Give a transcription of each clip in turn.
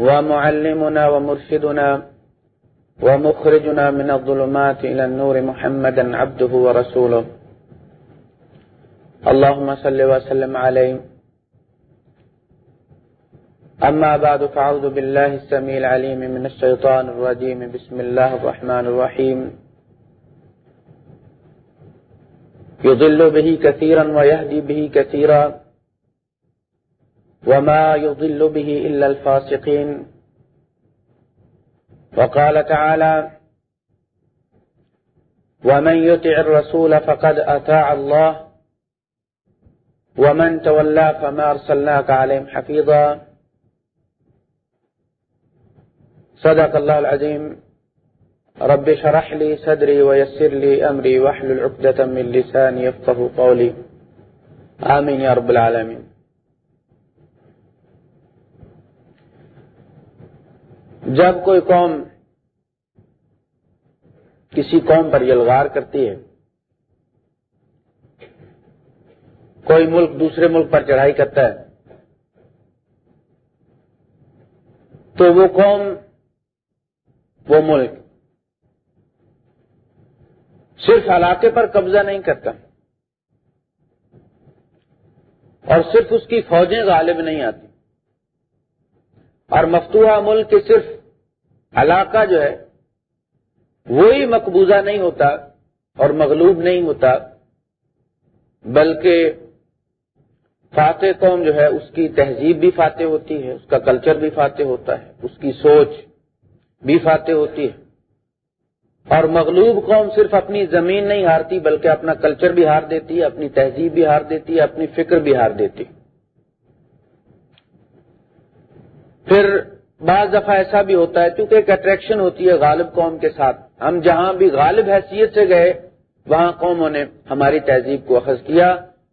ومعلمنا ومرشدنا ومخرجنا من الظلمات إلى النور محمدا عبده ورسوله. اللهم صل وسلم عليه. أما بعد، فأعوذ بالله السميع العليم من الشيطان الرجيم. بسم الله الرحمن الرحيم. يضل به كثيرا ويهدي به كثيرا. وما يضل به إلا الفاسقين وقال تعالى ومن يطع الرسول فقد أتاع الله ومن تولى فما أرسلناك عليهم حفيظا صدق الله العظيم. رب شرح لي صدري ويسر لي أمري واحلل عقدة من لساني يفقه قولي. آمين يا رب العالمين. جب کوئی قوم کسی قوم پر یلغار کرتی ہے، کوئی ملک دوسرے ملک پر چڑھائی کرتا ہے، تو وہ قوم، وہ ملک صرف علاقے پر قبضہ نہیں کرتا اور صرف اس کی فوجیں غالب نہیں آتی۔ اور مفتوحہ ملک کے صرف علاقہ جو ہے، وہی مقبوضہ نہیں ہوتا اور مغلوب نہیں ہوتا، بلکہ فاتح قوم جو ہے، اس کی تہذیب بھی فاتح ہوتی ہے، اس کا کلچر بھی فاتح ہوتا ہے، اس کی سوچ بھی فاتح ہوتی ہے۔ اور مغلوب قوم صرف اپنی زمین نہیں ہارتی، بلکہ اپنا کلچر بھی ہار دیتی ہے، اپنی تہذیب بھی ہار دیتی ہے، اپنی فکر بھی ہار دیتی پھر بعض دفعہ ایسا بھی ہوتا ہے کیونکہ ایک اٹریکشن ہوتی ہے غالب قوم کے ساتھ۔ ہم جہاں بھی غالب حیثیت سے گئے، وہاں قوموں نے ہماری تہذیب کو اخذ کیا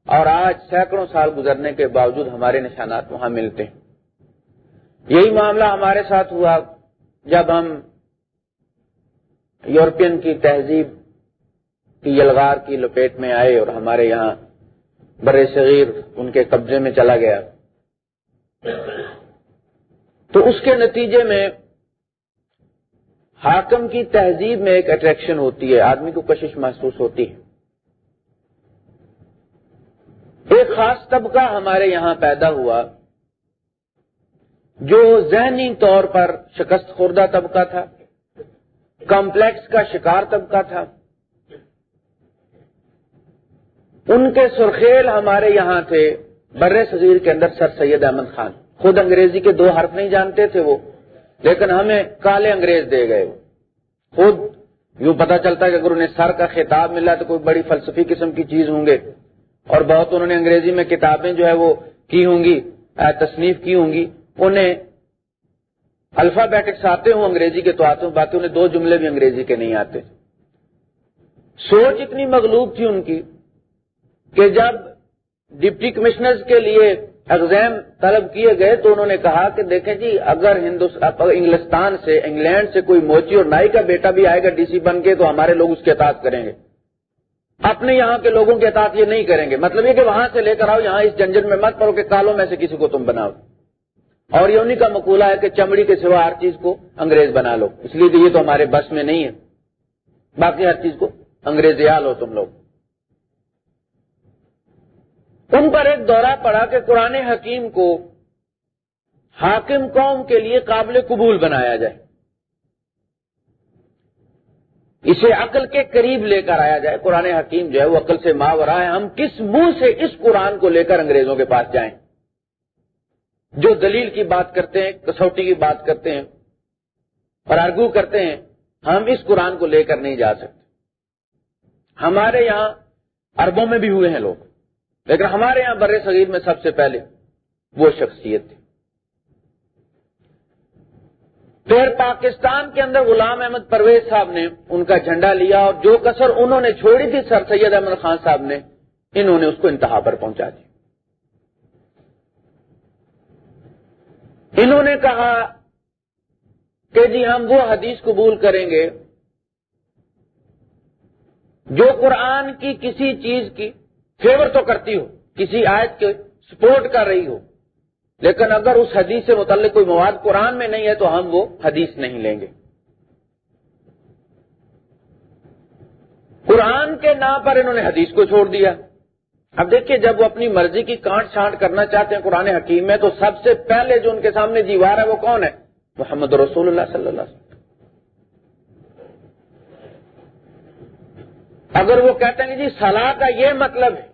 اور آج سینکڑوں سال گزرنے کے باوجود ہمارے نشانات وہاں ملتے ہیں۔ یہی معاملہ ہمارے ساتھ ہوا جب ہم یورپین کی تہذیب کی یلغار کی لپیٹ میں آئے اور ہمارے یہاں بر صغیر ان کے قبضے میں چلا گیا۔ تو اس کے نتیجے میں حاکم کی تہذیب میں ایک اٹریکشن ہوتی ہے، آدمی کو کشش محسوس ہوتی ہے۔ ایک خاص طبقہ ہمارے یہاں پیدا ہوا، جو ذہنی طور پر شکست خوردہ طبقہ تھا، کمپلیکس کا شکار طبقہ تھا۔ ان کے سرخیل ہمارے یہاں تھے بر صغیر کے اندر سر سید احمد خان۔ خود انگریزی کے دو حرف نہیں جانتے تھے وہ، لیکن ہمیں کالے انگریز دے گئے وہ۔ خود یوں پتا چلتا ہے کہ اگر انہیں سر کا خطاب ملا تو کوئی بڑی فلسفی قسم کی چیز ہوں گے۔ اور بہت انہوں نے انگریزی میں کتابیں جو ہے وہ کی ہوں گی تصنیف کی ہوں گی۔ انہیں الفابیٹکس آتے ہوں انگریزی کے تو آتے ہوں، باقی انہیں دو جملے بھی انگریزی کے نہیں آتے۔ سوچ اتنی مغلوب تھی ان کی کہ جب ڈپٹی کمشنر کے لیے ایگزام طلب کیے گئے تو انہوں نے کہا کہ دیکھیں جی اگر انگلستان سے، انگلینڈ سے کوئی موچی اور نائی کا بیٹا بھی آئے گا ڈی سی بن کے تو ہمارے لوگ اس کے اطاعت کریں گے۔ اپنے یہاں کے لوگوں کے اطاعت یہ نہیں کریں گے۔ مطلب یہ کہ وہاں سے لے کر آؤ، یہاں اس جنجن میں مت پڑو کہ کالوں میں سے کسی کو تم بناؤ۔ اور یہ انہیں کا مقولہ ہے کہ چمڑی کے سوا ہر چیز کو انگریز بنا لو۔ اس لیے کہ یہ تو ہمارے بس میں نہیں ہے۔ باقی ہر چیز کو انگریز یا لو تم لوگ۔ ان پر ایک دورہ پڑا کہ قرآن حکیم کو حاکم قوم کے لیے قابل قبول بنایا جائے۔ اسے عقل کے قریب لے کر آیا جائے۔ قرآن حکیم جو ہے وہ عقل سے ماورا ہے۔ ہم کس منہ سے اس قرآن کو لے کر انگریزوں کے پاس جائیں؟ جو دلیل کی بات کرتے ہیں، کسوٹی کی بات کرتے ہیں اور آرگو کرتے ہیں، ہم اس قرآن کو لے کر نہیں جا سکتے۔ ہمارے یہاں اربوں میں بھی ہوئے ہیں لوگ۔ لیکن ہمارے یہاں بر صغیر میں سب سے پہلے وہ شخصیت تھی۔ پھر پاکستان کے اندر غلام احمد پرویز صاحب نے ان کا جھنڈا لیا اور جو کسر انہوں نے چھوڑی تھی، سر سید احمد خان صاحب نے، انہوں نے اس کو انتہا پر پہنچا دی انہوں نے کہا کہ جی ہم وہ حدیث قبول کریں گے جو قرآن کی کسی چیز کی فیور تو کرتی ہو کسی آیت کے سپورٹ کر رہی ہو لیکن اگر اس حدیث سے متعلق کوئی مواد قرآن میں نہیں ہے تو ہم وہ حدیث نہیں لیں گے۔ قرآن کے نام پر انہوں نے حدیث کو چھوڑ دیا۔ اب دیکھیے، جب وہ اپنی مرضی کی کانٹ چھانٹ کرنا چاہتے ہیں قرآن حکیم میں، تو سب سے پہلے جو ان کے سامنے دیوار ہے وہ کون ہے؟ محمد رسول اللہ صلی اللہ علیہ وسلم۔ اگر وہ کہتے ہیں کہ جی صلاح کا یہ مطلب ہے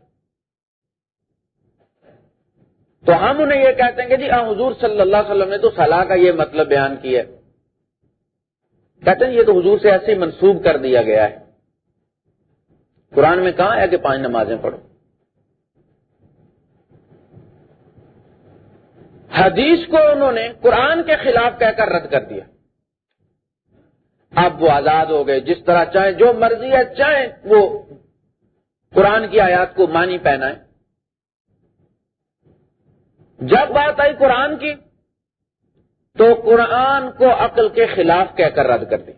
تو ہم انہیں یہ کہتے ہیں کہ جی ہاں، حضور صلی اللہ علیہ وسلم نے تو صلاح کا یہ مطلب بیان کیا ہے۔ کہتے ہیں یہ تو حضور سے ایسے ہی منسوب کر دیا گیا ہے۔ قرآن میں کہاں ہے کہ پانچ نمازیں پڑھو؟ حدیث کو انہوں نے قرآن کے خلاف کہہ کر رد کر دیا۔ اب وہ آزاد ہو گئے، جس طرح چاہیں جو مرضی ہے چاہیں وہ قرآن کی آیات کو مانی پہنائیں۔ جب بات آئی قرآن کی، تو قرآن کو عقل کے خلاف کہہ کر رد کر دی۔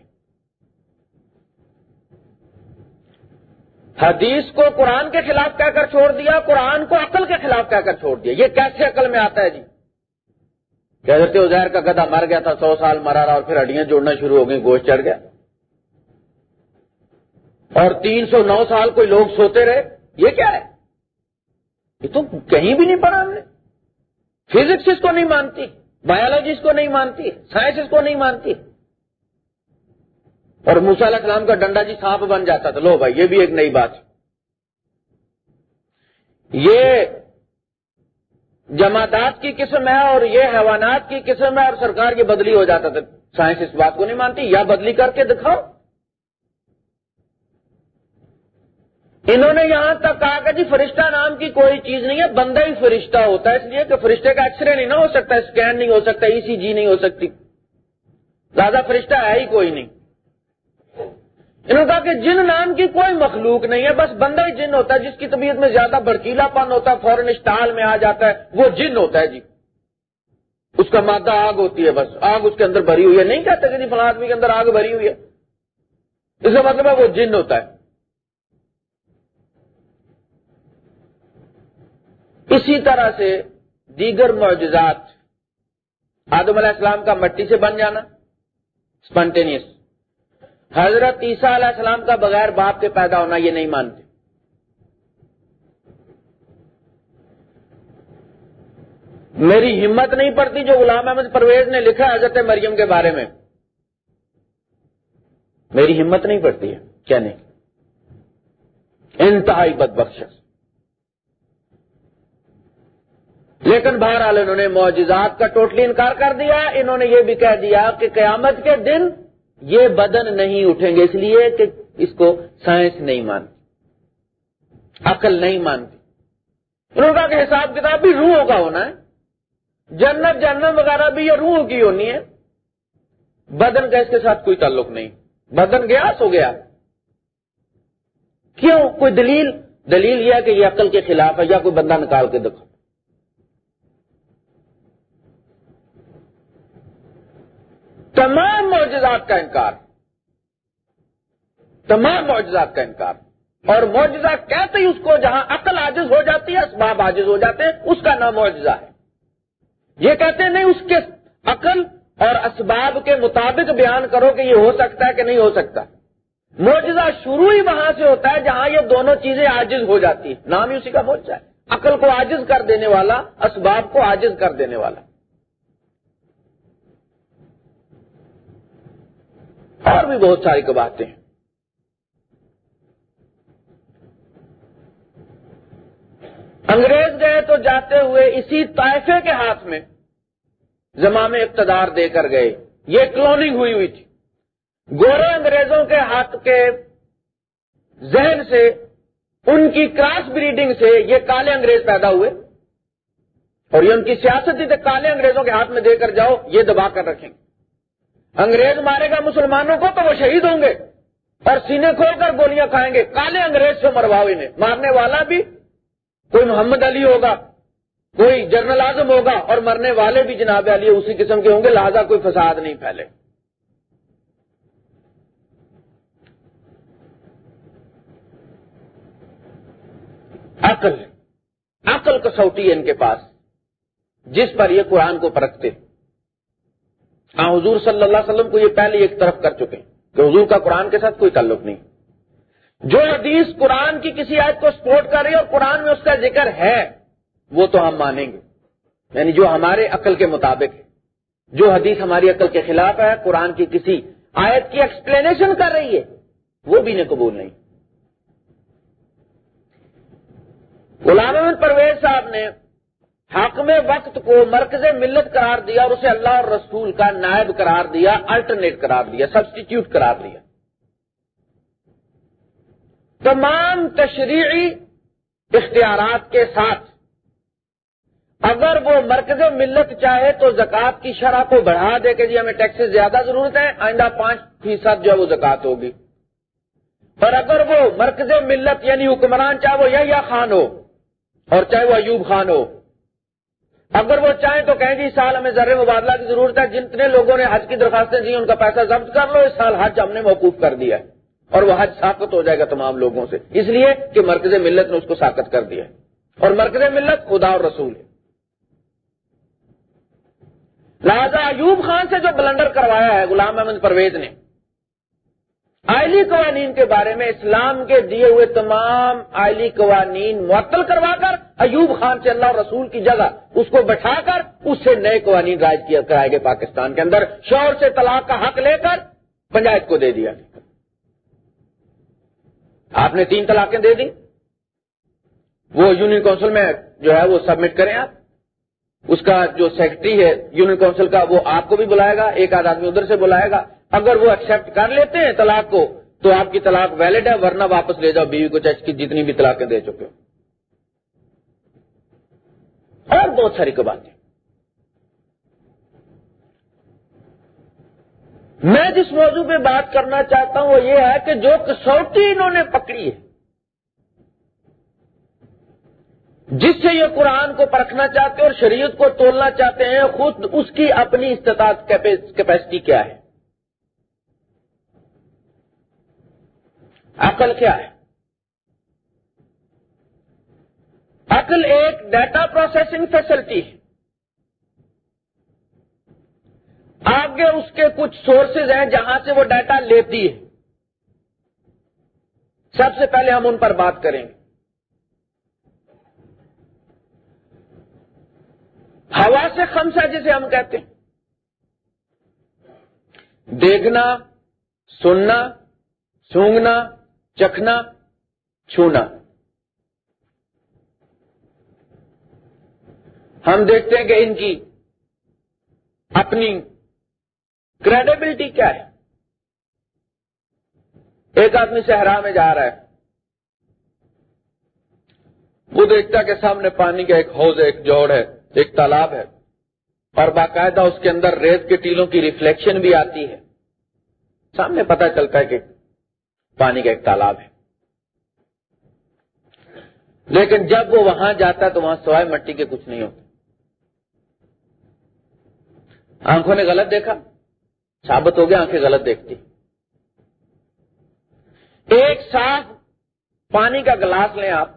حدیث کو قرآن کے خلاف کہہ کر چھوڑ دیا، قرآن کو عقل کے خلاف کہہ کر چھوڑ دیا۔ یہ کیسے عقل میں آتا ہے جی؟ کہتے ازیر کا گدا مر گیا تھا، سو سال مرا رہا اور پھر ہڈیاں جوڑنا شروع ہو گئی گوشت چڑھ گیا۔ اور تین سو نو سال کوئی لوگ سوتے رہے، یہ کیا ہے؟ یہ تو کہیں بھی نہیں پڑھا ہم نے۔ فزکس اس کو نہیں مانتی بایولوجی اس کو نہیں مانتی سائنس اس کو نہیں مانتی. اور موسا علیہ السلام کا ڈنڈا جی سانپ بن جاتا تھا. لو بھائی، یہ بھی ایک نئی بات. یہ جماعتات کی قسم ہے اور یہ حیوانات کی قسم ہے اور سرکار کی بدلی ہو جاتا تھا. سائنس اس بات کو نہیں مانتی، یا بدلی کر کے دکھاؤ. انہوں نے یہاں تک کہا کہ جی فرشتہ نام کی کوئی چیز نہیں ہے، بندہ ہی فرشتہ ہوتا ہے، اس لیے کہ فرشتے کا ایکس رے نہیں نہ ہو سکتا اسکین نہیں ہو سکتا ای سی جی نہیں ہو سکتی۔ زیادہ فرشتہ ہے ہی کوئی نہیں۔ انہوں نے کہا کہ جن نام کی کوئی مخلوق نہیں ہے، بس بندہ ہی جن ہوتا ہے، جس کی طبیعت میں زیادہ بڑکیلا پن ہوتا ہے فورن اسٹال میں آ جاتا ہے، وہ جن ہوتا ہے جی۔ اس کا مادہ آگ ہوتی ہے بس، آگ اس کے اندر بھری ہوئی ہے۔ نہیں کہتے کہ جی فلاں آدمی کے اندر آگ بھری ہوئی ہے۔ اس کا مطلب ہے وہ جن ہوتا ہے۔ اسی طرح سے دیگر معجزات، آدم علیہ السلام کا مٹی سے بن جانا اسپنٹینیس حضرت عیسیٰ علیہ السلام کا بغیر باپ کے پیدا ہونا یہ نہیں مانتے۔ میری ہمت نہیں پڑتی جو غلام احمد پرویز نے لکھا حضرت مریم کے بارے میں۔ میری ہمت نہیں پڑتی ہے، کیا نہیں؟ انتہائی بد بخش لیکن بہرحال انہوں نے معجزات کا ٹوٹلی انکار کر دیا انہوں نے یہ بھی کہہ دیا کہ قیامت کے دن یہ بدن نہیں اٹھیں گے، اس لیے کہ اس کو سائنس نہیں مانتی، عقل نہیں مانتی۔ انہوں نے کہا کہ حساب کتاب بھی روحوں کا ہونا ہے، جنت جنت وغیرہ بھی یہ روحوں کی ہونی ہے۔ بدن کا اس کے ساتھ کوئی تعلق نہیں۔ بدن گیا سو گیا۔ کیوں؟ کوئی دلیل؟ دلیل یہ کہ یہ عقل کے خلاف ہے، یا کوئی بندہ نکال کے دکھا تمام معجزات کا انکار۔ تمام معجزات کا انکار۔ اور معجزہ کہتے ہی اس کو جہاں عقل عاجز ہو جاتی ہے، اسباب عاجز ہو جاتے ہیں، اس کا نام معجزہ ہے۔ یہ کہتے ہیں، نہیں، اس کے عقل اور اسباب کے مطابق بیان کرو کہ یہ ہو سکتا ہے کہ نہیں ہو سکتا۔ معجزہ شروع ہی وہاں سے ہوتا ہے جہاں یہ دونوں چیزیں عاجز ہو جاتی ہیں۔ نام ہی اسی کا معجزہ ہے۔ عقل کو عاجز کر دینے والا، اسباب کو عاجز کر دینے والا۔ اور بھی بہت ساری کباتے ہیں۔ انگریز گئے تو جاتے ہوئے اسی طائفے کے ہاتھ میں زمام اقتدار دے کر گئے۔ یہ کلوننگ ہوئی ہوئی تھی۔ گورے انگریزوں کے ہاتھ کے ذہن سے، ان کی کراس بریڈنگ سے یہ کالے انگریز پیدا ہوئے۔ اور یہ ان کی سیاست تھی کالے انگریزوں کے ہاتھ میں دے کر جاؤ، یہ دبا کر رکھیں۔ گے انگریز مارے گا مسلمانوں کو تو وہ شہید ہوں گے اور سینے کھول کر گولیاں کھائیں گے۔ کالے انگریز سے مرواؤ انہیں۔ مارنے والا بھی کوئی محمد علی ہوگا، کوئی جنرل اعظم ہوگا اور مرنے والے بھی جناب علی اسی قسم کے ہوں گے، لہذا کوئی فساد نہیں پھیلے۔ عقل عقل کسوٹی ہے ان کے پاس، جس پر یہ قرآن کو پرکھتے۔ ہاں حضور صلی اللہ علیہ وسلم کو یہ پہلے ایک طرف کر چکے کہ حضور کا قرآن کے ساتھ کوئی تعلق نہیں۔ جو حدیث قرآن کی کسی آیت کو سپورٹ کر رہی ہے اور قرآن میں اس کا ذکر ہے، وہ تو ہم مانیں گے۔ یعنی جو ہمارے عقل کے مطابق ہے، جو حدیث ہماری عقل کے خلاف ہے، قرآن کی کسی آیت کی ایکسپلینیشن کر رہی ہے، وہ بھی نہیں قبول نہیں۔ غلام احمد پرویز صاحب نے حاکم وقت کو مرکز ملت قرار دیا اور اسے اللہ اور رسول کا نائب قرار دیا الٹرنیٹ قرار دیا سبسٹیٹیوٹ قرار دیا۔ تمام تشریعی اختیارات کے ساتھ اگر وہ مرکز ملت چاہے تو زکوٰۃ کی شرح کو بڑھا دے کہ جی ہمیں ٹیکس زیادہ ضرورت ہے آئندہ پانچ فیصد جو ہے وہ زکات ہوگی۔ اور اگر وہ مرکز ملت یعنی حکمران چاہے وہ یا خان ہو اور چاہے وہ ایوب خان ہو اگر وہ چاہیں تو کہیں جی سال ہمیں ذرے مبادلہ کی ضرورت ہے، جتنے لوگوں نے حج کی درخواستیں دی ان کا پیسہ ضبط کر لو، اس سال حج ہم نے موقوف کر دیا ہے۔ اور وہ حج ساکت ہو جائے گا تمام لوگوں سے۔ اس لیے کہ مرکز ملت نے اس کو ساکت کر دیا ہے۔ اور مرکز ملت خدا اور رسول ہے۔ لہذا ایوب خان سے جو بلنڈر کروایا ہے، غلام احمد پرویز نے آئلی قوانین کے بارے میں اسلام کے دیے ہوئے تمام آئلی قوانین معطل کروا کر ایوب خان سے اللہ رسول کی جگہ اس کو بٹھا کر اس سے نئے قوانین رائج کیا کرائے گئے پاکستان کے اندر شور سے طلاق کا حق لے کر پنچایت کو دے دیا۔ آپ نے تین طلاقیں دے دی۔ وہ یونین کونسل میں جو ہے وہ سبمٹ کریں آپ۔ اس کا جو سیکرٹری ہے یونین کونسل کا وہ آپ کو بھی بلائے گا، ایک آدھ آدمی ادھر سے بلائے گا۔ اگر وہ ایکسپٹ کر لیتے ہیں طلاق کو، تو آپ کی طلاق ویلڈ ہے، ورنہ واپس لے جاؤ، بیوی کو چچ کی جتنی بھی طلاقیں دے چکے ہو۔ اور بہت ساری کو باتیں میں جس موضوع پہ بات کرنا چاہتا ہوں، وہ یہ ہے کہ جو کسوٹی انہوں نے پکڑی ہے، جس سے یہ قرآن کو پرکھنا چاہتے ہیں اور شریعت کو تولنا چاہتے ہیں، خود اس کی اپنی استطاعت کیپیسٹی کیا ہے۔ عقل کیا ہے؟ عقل ایک ڈیٹا پروسیسنگ فیسلٹی ہے۔ آگے اس کے کچھ سورسز ہیں جہاں سے وہ ڈیٹا لیتی ہے۔ سب سے پہلے ہم ان پر بات کریں گے۔ ہوا سے خمسا جسے ہم کہتے ہیں۔ دیکھنا، سننا، سونگنا چکھنا، چھونا۔ ہم دیکھتے ہیں کہ ان کی اپنی کریڈیبلٹی کیا ہے۔ ایک آدمی صحرا میں جا رہا ہے۔ وہ دیکھتا کہ سامنے پانی کا ایک حوض ہے، ایک جوڑ ہے، ایک تالاب ہے۔ اور باقاعدہ اس کے اندر ریت کے ٹیلوں کی ریفلیکشن بھی آتی ہے۔ سامنے پتا چلتا ہے کہ پانی کا ایک تالاب ہے۔ لیکن جب وہ وہاں جاتا ہے تو وہاں سوائے مٹی کے کچھ نہیں ہوتا۔ آنکھوں نے غلط دیکھا؟ ثابت ہو گیا آنکھیں غلط دیکھتی۔ ایک صاف پانی کا گلاس لیں آپ،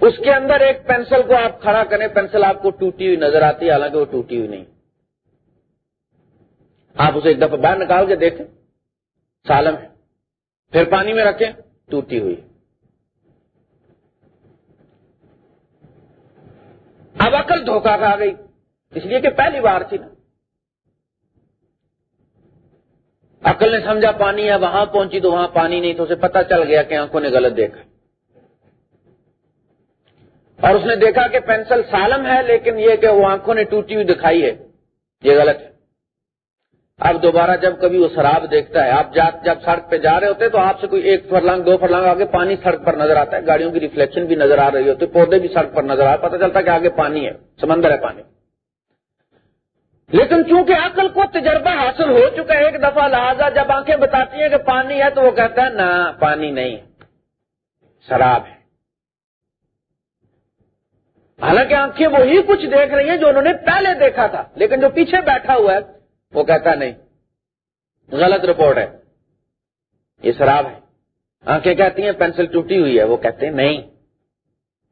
اس کے اندر ایک پینسل کو آپ کھڑا کریں، پینسل آپ کو ٹوٹی ہوئی نظر آتی ہے، حالانکہ وہ ٹوٹی ہوئی نہیں۔ آپ اسے ایک دفعہ باہر نکال کے دیکھیں، سالم ہے۔ پھر پانی میں رکھیں، ٹوٹی ہوئی۔ اب عقل دھوکہ کھا گئی، اس لیے کہ پہلی بار تھی نا۔ عقل نے سمجھا، پانی ہے، وہاں پہنچی تو وہاں پانی نہیں تو اسے پتا چل گیا کہ آنکھوں نے غلط دیکھا۔ اور اس نے دیکھا کہ پینسل سالم ہے، لیکن یہ کہ وہ آنکھوں نے ٹوٹی ہوئی دکھائی ہے، یہ غلط ہے۔ اب دوبارہ جب کبھی وہ شراب دیکھتا ہے، آپ جب سڑک پہ جا رہے ہوتے تو آپ سے کوئی ایک فرلانگ دو فرلانگ آگے پانی سڑک پر نظر آتا ہے۔ گاڑیوں کی ریفلیکشن بھی نظر آ رہی ہوتی پودے بھی سڑک پر نظر آ پتا چلتا کہ آگے پانی ہے، سمندر ہے پانی۔ لیکن چونکہ عقل کو تجربہ حاصل ہو چکا ہے، ایک دفعہ لہذا جب آنکھیں بتاتی ہیں کہ پانی ہے تو وہ کہتا ہے، نہ، پانی نہیں شراب ہے۔ حالانکہ آنکھیں وہی کچھ دیکھ رہی ہیں جو انہوں نے پہلے دیکھا تھا، لیکن جو پیچھے بیٹھا ہوا ہے وہ کہتا نہیں، غلط رپورٹ ہے، یہ شراب ہے. آنکھیں کہتی ہیں، پینسل ٹوٹی ہوئی ہے. وہ کہتے ہیں، نہیں،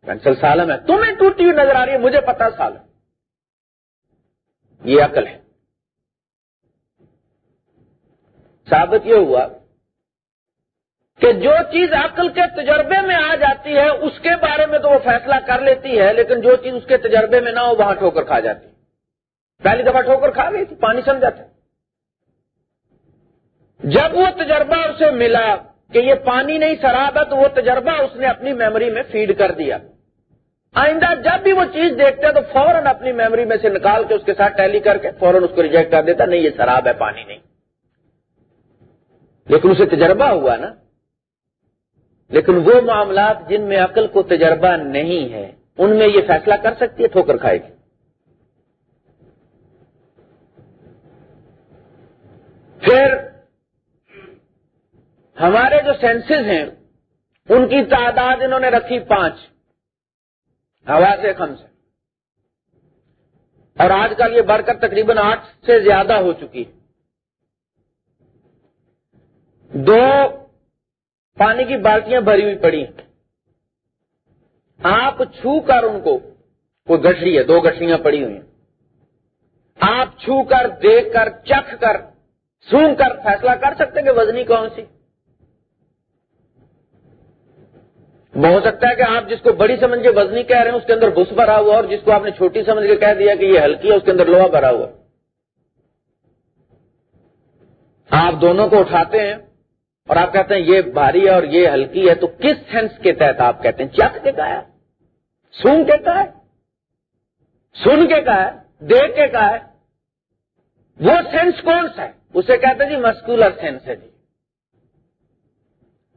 پینسل سالم ہے، تمہیں ٹوٹی ہوئی نظر آ رہی ہے، مجھے پتا سالم یہ عقل ہے۔ ثابت یہ ہوا کہ جو چیز عقل کے تجربے میں آ جاتی ہے، اس کے بارے میں تو وہ فیصلہ کر لیتی ہے، لیکن جو چیز اس کے تجربے میں نہ ہو وہاں ٹھوکر کھا جاتی پہلی دفعہ ٹھوکر کھا گئی تھی، پانی سمجھاتے جب وہ تجربہ اسے ملا کہ یہ پانی نہیں، شراب ہے، تو وہ تجربہ اس نے اپنی میموری میں فیڈ کر دیا۔ آئندہ جب بھی وہ چیز دیکھتے ہیں تو فوراً اپنی میموری میں سے نکال کے اس کے ساتھ ٹیلی کر کے فوراً اس کو ریجیکٹ کر دیتا، نہیں، یہ شراب ہے، پانی نہیں۔ لیکن اسے تجربہ ہوا نا۔ لیکن وہ معاملات جن میں عقل کو تجربہ نہیں ہے، ان میں یہ فیصلہ کر سکتی ہے، ٹھوکر کھائے گی۔ پھر ہمارے جو سینسز ہیں، ان کی تعداد انہوں نے رکھی پانچ۔ ہوا سے کم سے۔ اور آج کل یہ بڑھ کر تقریباً آٹھ سے زیادہ ہو چکی۔ ہے دو پانی کی بالٹیاں بھری ہوئی پڑی۔ آپ چھو کر ان کو کوئی گٹری ہے، دو گٹریاں پڑی ہوئی ہیں۔ آپ چھو کر، دیکھ کر، چکھ کر سونگ کر، فیصلہ کر سکتے کہ وزنی کون سی؟ ہو سکتا ہے کہ آپ جس کو بڑی سمجھ کے وزنی کہہ رہے ہیں، اس کے اندر بس بھرا ہوا اور جس کو آپ نے چھوٹی سمجھ کے کہہ دیا کہ یہ ہلکی ہے، اس کے اندر لوہا بھرا ہوا۔ آپ دونوں کو اٹھاتے ہیں اور آپ کہتے ہیں یہ بھاری ہے اور یہ ہلکی ہے، تو کس سینس کے تحت آپ کہتے ہیں؟ چک کے کہا ہے سن کے کہا ہے، سن کے کہا ہے، دیکھ کے کہا ہے۔ وہ سینس کون سا ہے؟ اسے کہتے ہیں جی مسکولر سینس ہے جی۔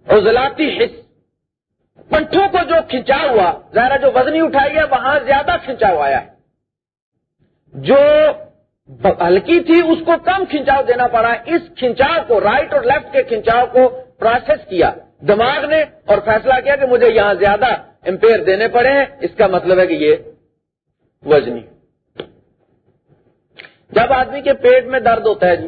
اور حص۔ پنٹھوں کو جو کھینچا ہوا، ظاہر جو وزنی اٹھائی ہے وہاں زیادہ کھینچا ہوا ہے جو ہلکی تھی، اس کو کم کھینچاؤ دینا پڑا۔ اس کھینچاؤ کو، رائٹ اور لیفٹ کے کھینچاؤ کو پروسیس کیا۔ دماغ نے اور فیصلہ کیا کہ مجھے یہاں زیادہ امپیئر دینے پڑے ہیں۔ اس کا مطلب ہے کہ یہ وزنی۔ جب آدمی کے پیٹ میں درد ہوتا ہے جی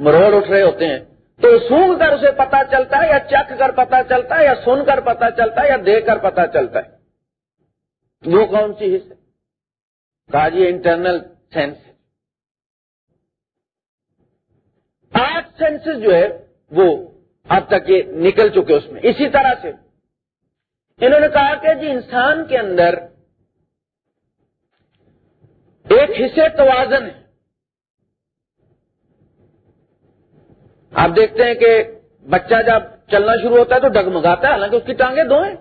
مروڑ اٹھ رہے ہوتے ہیں۔ تو سونگ کر اسے پتا چلتا ہے یا چکھ کر پتا چلتا ہے یا سن کر پتا چلتا ہے یا دیکھ کر پتا چلتا ہے۔ وہ کون سی حصہ؟ کہا جی انٹرنل سینس آٹھ سینسز جو ہے وہ اب تک یہ نکل چکے اس میں۔ اسی طرح سے انہوں نے کہا کہ جی انسان کے اندر ایک حصے توازن ہے۔ آپ دیکھتے ہیں کہ بچہ جب چلنا شروع ہوتا ہے تو ڈگمگاتا ہے، حالانکہ اس کی ٹانگیں دو ہیں۔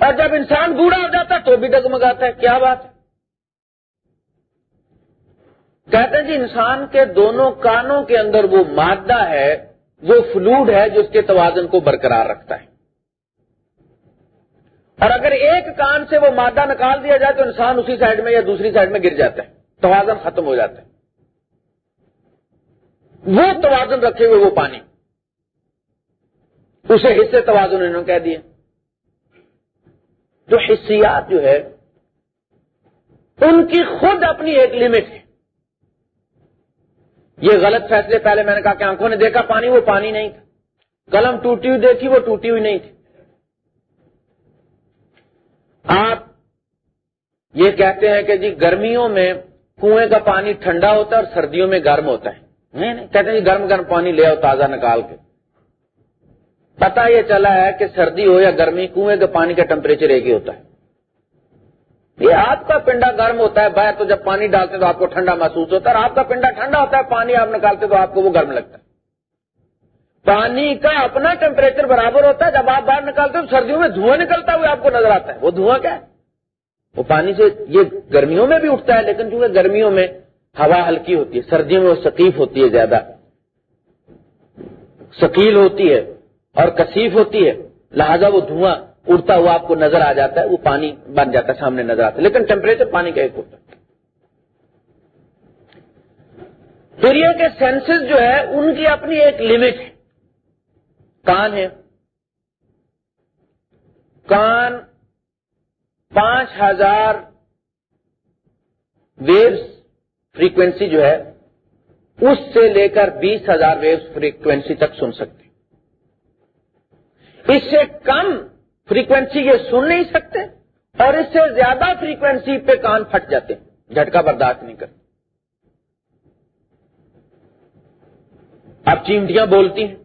اور جب انسان بوڑھا ہو جاتا ہے تو بھی ڈگمگاتا ہے، کیا بات ہے؟ کہتے ہیں جی انسان کے دونوں کانوں کے اندر وہ مادہ ہے، وہ فلوڈ ہے جو اس کے توازن کو برقرار رکھتا ہے۔ اور اگر ایک کان سے وہ مادہ نکال دیا جائے تو انسان اسی سائڈ میں یا دوسری سائڈ میں گر جاتا ہے، توازن ختم ہو جاتا ہے۔ وہ توازن رکھے ہوئے وہ پانی۔ اسے حصے توازن انہوں نے کہہ دیے۔ جو حصیات جو ہے، ان کی خود اپنی ایک لمٹ ہے۔ یہ غلط فیصلے، پہلے میں نے کہا کہ آنکھوں نے دیکھا پانی، وہ پانی نہیں تھا۔ قلم ٹوٹی ہوئی دیکھی، وہ ٹوٹی ہوئی نہیں تھی۔ آپ یہ کہتے ہیں کہ جی گرمیوں میں کنویں کا پانی ٹھنڈا ہوتا ہے اور سردیوں میں گرم ہوتا ہے۔ نہیں نہیں، کہتے ہیں گرم گرم پانی لے آؤ تازہ نکال کے۔ پتا یہ چلا ہے کہ سردی ہو یا گرمی، کنویں کے پانی کا ٹمپریچر ایک ہی ہوتا ہے۔ یہ آپ کا پنڈا گرم ہوتا ہے باہر تو جب پانی ڈالتے تو آپ کو ٹھنڈا محسوس ہوتا ہے، اور آپ کا پنڈا ٹھنڈا ہوتا ہے، پانی آپ نکالتے تو آپ کو وہ گرم لگتا ہے۔ پانی کا اپنا ٹیمپریچر برابر ہوتا ہے، جب آپ باہر نکالتے تو سردیوں میں دھواں نکلتا ہوا آپ کو نظر آتا ہے۔ وہ دھواں کیا ہے؟ وہ پانی سے یہ گرمیوں میں بھی اٹھتا ہے، لیکن چونکہ گرمیوں میں ہوا ہلکی ہوتی ہے، سردیوں میں وہ سکیف ہوتی ہے زیادہ۔ سکیل ہوتی ہے اور کثیف ہوتی ہے، لہذا وہ دھواں اڑتا ہوا آپ کو نظر آ جاتا ہے، وہ پانی بن جاتا ہے، سامنے نظر آتا ہے۔ لیکن ٹیمپریچر پانی کا ایک ہوتا ہے۔ پھر یہ کہ سینسز جو ہے، ان کی اپنی ایک لمٹ ہے۔ کان ہے۔ کان پانچ ہزار ویوز فریکوینسی جو ہے، اس سے لے کر بیس ہزار ویوز فریکوینسی تک سن سکتے اس سے کم فریکوینسی یہ سن نہیں سکتے اور اس سے زیادہ فریکوینسی پہ کان پھٹ جاتے جھٹکا برداشت نہیں کرتے۔ اب چیمٹیاں بولتی ہیں۔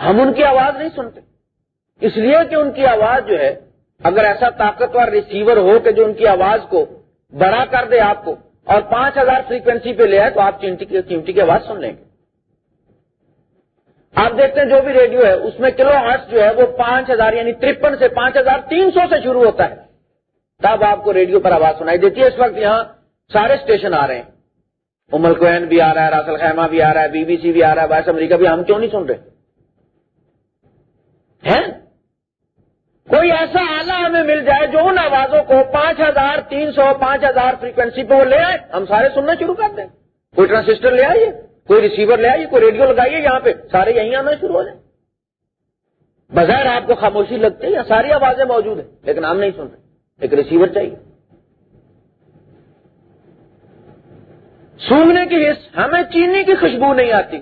ہم ان کی آواز نہیں سنتے۔ اس لیے کہ ان کی آواز جو ہے، اگر ایسا طاقتور ریسیور ہو کہ جو ان کی آواز کو بڑا کر دے آپ کو اور پانچ ہزار فریکوینسی پہ لے آئے تو آپ چیمٹی کی کی آواز سن لیں گے۔ آپ دیکھتے ہیں جو بھی ریڈیو ہے، اس میں کلو ہارٹس جو ہے وہ پانچ ہزار یعنی ترپن سے پانچ ہزار تین سو سے شروع ہوتا ہے۔ تب آپ کو ریڈیو پر آواز سنائی دیتی ہے۔ اس وقت یہاں سارے اسٹیشن آ رہے ہیں۔ امل کوین بھی آ رہا ہے، راسل خیمہ بھی آ رہا ہے، بی بی سی بھی آ رہا ہے وائس امریکہ بھی ہم کیوں نہیں سن رہے؟ ہیں؟ کوئی ایسا آلہ ہمیں مل جائے جو ان آوازوں کو پانچ ہزار تین سو پانچ ہزار فریکوینسی پہ وہ لے آئے۔ ہم سارے سننا شروع کر دیں۔ کوئی ٹرانسسٹر لے آئیے، کوئی ریسیور لے آئیے، کوئی ریڈیو لگائیے، یہاں پہ سارے یہیں آنا شروع ہو جائیں بظاہر آپ کو خاموشی لگتی ہے ساری آوازیں موجود ہیں، لیکن ہم نہیں سن رہے ایک ریسیور چاہیے۔ سونگنے کی حص ہمیں چینی کی خوشبو نہیں آتی۔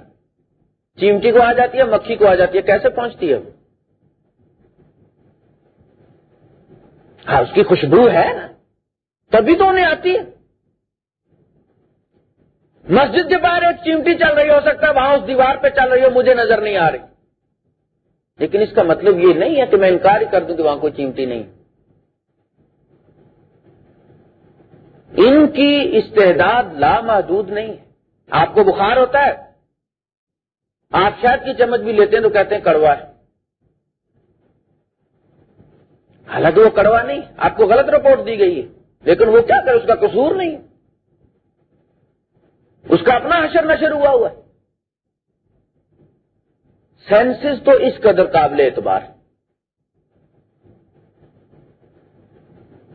چیمٹی کو آ جاتی ہے، مکھی کو آ جاتی ہے، کیسے پہنچتی ہے ہاں اس کی خوشبو ہے نا۔ تبھی تو انہیں آتی ہے۔ مسجد کے باہر ایک چیمٹی چل رہی ہو سکتا ہے، وہاں اس دیوار پہ چل رہی ہو، مجھے نظر نہیں آ رہی۔ لیکن اس کا مطلب یہ نہیں ہے کہ میں انکار ہی کر دوں کہ وہاں کوئی چیمٹی نہیں۔ ان کی استعداد لامحدود نہیں ہے۔ آپ کو بخار ہوتا ہے۔ آپ شاید کی چمچ بھی لیتے ہیں تو کہتے ہیں کڑوا ہے۔ حالانکہ وہ کڑوا نہیں، آپ کو غلط رپورٹ دی گئی ہے۔ لیکن وہ کیا کرے، اس کا قصور نہیں۔ اس کا اپنا حشر نشر ہوا ہوا ہے۔ سینسز تو اس قدر قابل اعتبار۔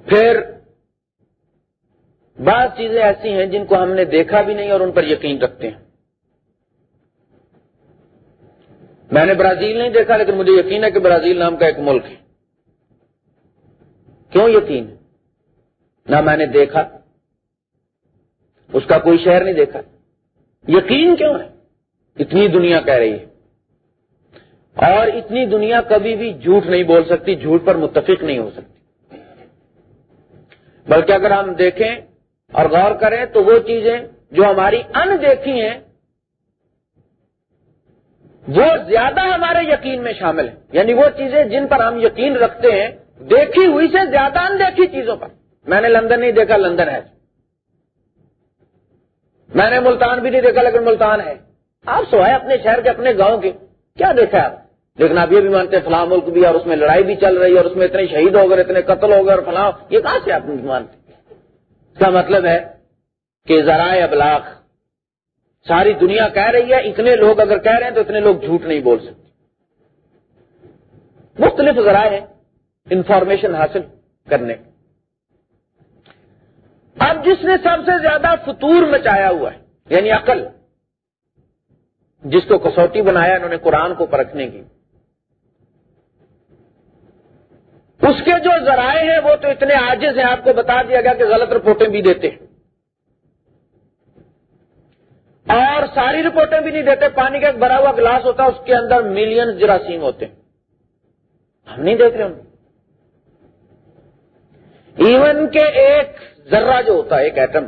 پھر بعض چیزیں ایسی ہیں جن کو ہم نے دیکھا بھی نہیں اور ان پر یقین رکھتے ہیں۔ میں نے برازیل نہیں دیکھا، لیکن مجھے یقین ہے کہ برازیل نام کا ایک ملک ہے۔ کیوں یقین نہ میں نے دیکھا، اس کا کوئی شہر نہیں دیکھا۔ یقین کیوں ہے؟ اتنی دنیا کہہ رہی ہے۔ اور اتنی دنیا کبھی بھی جھوٹ نہیں بول سکتی، جھوٹ پر متفق نہیں ہو سکتی۔ بلکہ اگر ہم دیکھیں اور غور کریں تو وہ چیزیں جو ہماری ان دیکھی ہیں، وہ زیادہ ہمارے یقین میں شامل ہیں۔ یعنی وہ چیزیں جن پر ہم یقین رکھتے ہیں دیکھی ہوئی سے زیادہ اندیکھی چیزوں پر۔ میں نے لندن نہیں دیکھا، لندن ہے۔ میں نے ملتان بھی نہیں دیکھا، لیکن ملتان ہے۔ آپ سوائے اپنے شہر کے، اپنے گاؤں کے، کیا دیکھا آپ؟ لیکن آپ یہ بھی مانتے ہیں، فلاں ملک بھی اور اس میں لڑائی بھی چل رہی ہے اور اس میں اتنے شہید ہو گئے، اتنے قتل ہو گئے اور فلاں۔ یہ کہاں سے آپ مانتے اس کا مطلب ہے کہ ذرائع ابلاغ، ساری دنیا کہہ رہی ہے، اتنے لوگ اگر کہہ رہے ہیں تو اتنے لوگ جھوٹ نہیں بول سکتے۔ مختلف ذرائع ہیں۔ انفارمیشن حاصل کرنے اب جس نے سب سے زیادہ فطور مچایا ہوا ہے یعنی عقل، جس کو کسوٹی بنایا انہوں نے قرآن کو پرکھنے کی، اس کے جو ذرائع ہیں وہ تو اتنے آجز ہیں، آپ کو بتا دیا گیا کہ غلط رپورٹیں بھی دیتے ہیں۔ اور ساری رپورٹیں بھی نہیں دیتے، پانی کا ایک بھرا ہوا گلاس ہوتا ہے، اس کے اندر ملین جراثیم ہوتے ہیں۔ ہم نہیں دیکھ رہے ان ایون کے ایک ذرہ جو ہوتا ہے، ایک ایٹم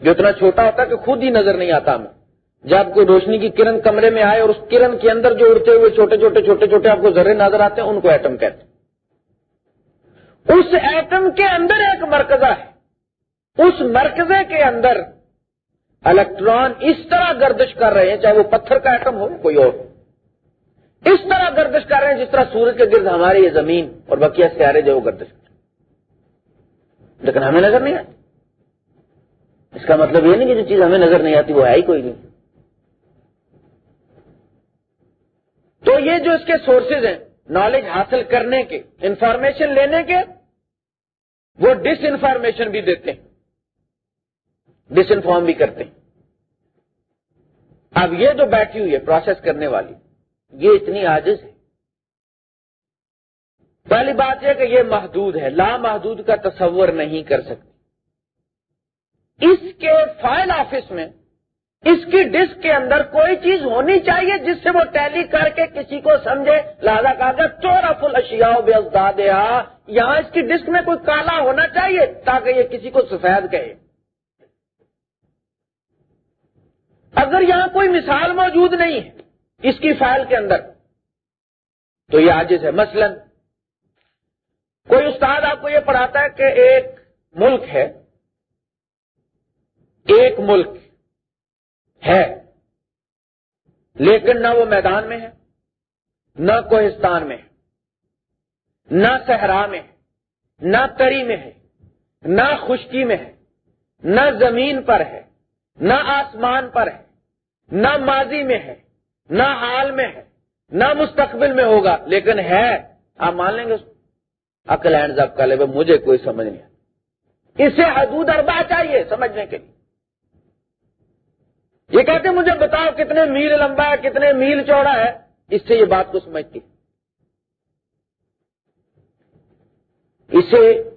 جو اتنا چھوٹا ہوتا ہے کہ خود ہی نظر نہیں آتا ہمیں۔ جب کوئی روشنی کی کرن کمرے میں آئے اور اس کرن کے اندر جو اڑتے ہوئے چھوٹے چھوٹے چھوٹے چھوٹے آپ کو ذرے نظر آتے ہیں، ان کو ایٹم کہتے ہیں۔ اس ایٹم کے اندر ایک مرکزہ ہے۔ اس مرکزے کے اندر الیکٹران اس طرح گردش کر رہے ہیں، چاہے وہ پتھر کا ایٹم ہو کوئی اور۔ اس طرح گردش کر رہے ہیں جس طرح سورج کے گرد ہمارے یہ زمین اور بقیہ سیارے جو وہ گردش کر لیکن ہمیں نظر نہیں آتی۔ اس کا مطلب یہ نہیں کہ جو چیز ہمیں نظر نہیں آتی وہ ہے ہی کوئی نہیں۔ تو یہ جو اس کے سورسز ہیں نالج حاصل کرنے کے انفارمیشن لینے کے، وہ ڈس انفارمیشن بھی دیتے ہیں۔ ڈس انفارم بھی کرتے ہیں۔ اب یہ جو بیٹھی ہوئی ہے پروسیس کرنے والی، یہ اتنی عاجز ہے۔ پہلی بات یہ کہ یہ محدود ہے، لا محدود کا تصور نہیں کر سکتی۔ اس کے فائل آفس میں، اس کی ڈسک کے اندر کوئی چیز ہونی چاہیے جس سے وہ ٹیلی کر کے کسی کو سمجھے لادا کہا چورا فل اشیا بے یہاں اس کی ڈسک میں کوئی کالا ہونا چاہیے تاکہ یہ کسی کو سفید کہے۔ اگر یہاں کوئی مثال موجود نہیں ہے اس کی فائل کے اندر، تو یہ آجز ہے۔ مثلا کوئی استاد آپ کو یہ پڑھاتا ہے کہ ایک ملک ہے، ایک ملک ہے، لیکن نہ وہ میدان میں ہے، نہ کوہستان میں ہے، نہ صحرا میں ہے، نہ تری میں ہے، نہ خشکی میں ہے، نہ زمین پر ہے، نہ آسمان پر ہے، نہ ماضی میں ہے، نہ حال میں ہے، نہ مستقبل میں ہوگا، لیکن ہے، آپ مان لیں گے اس کو عقل اینڈ ضبط کا لے، مجھے کوئی سمجھ نہیں اسے حدود اربا چاہیے سمجھنے کے لیے۔ یہ کہتے مجھے بتاؤ کتنے میل لمبا ہے، کتنے میل چوڑا ہے۔ اس سے یہ بات کو سمجھتی۔ اسے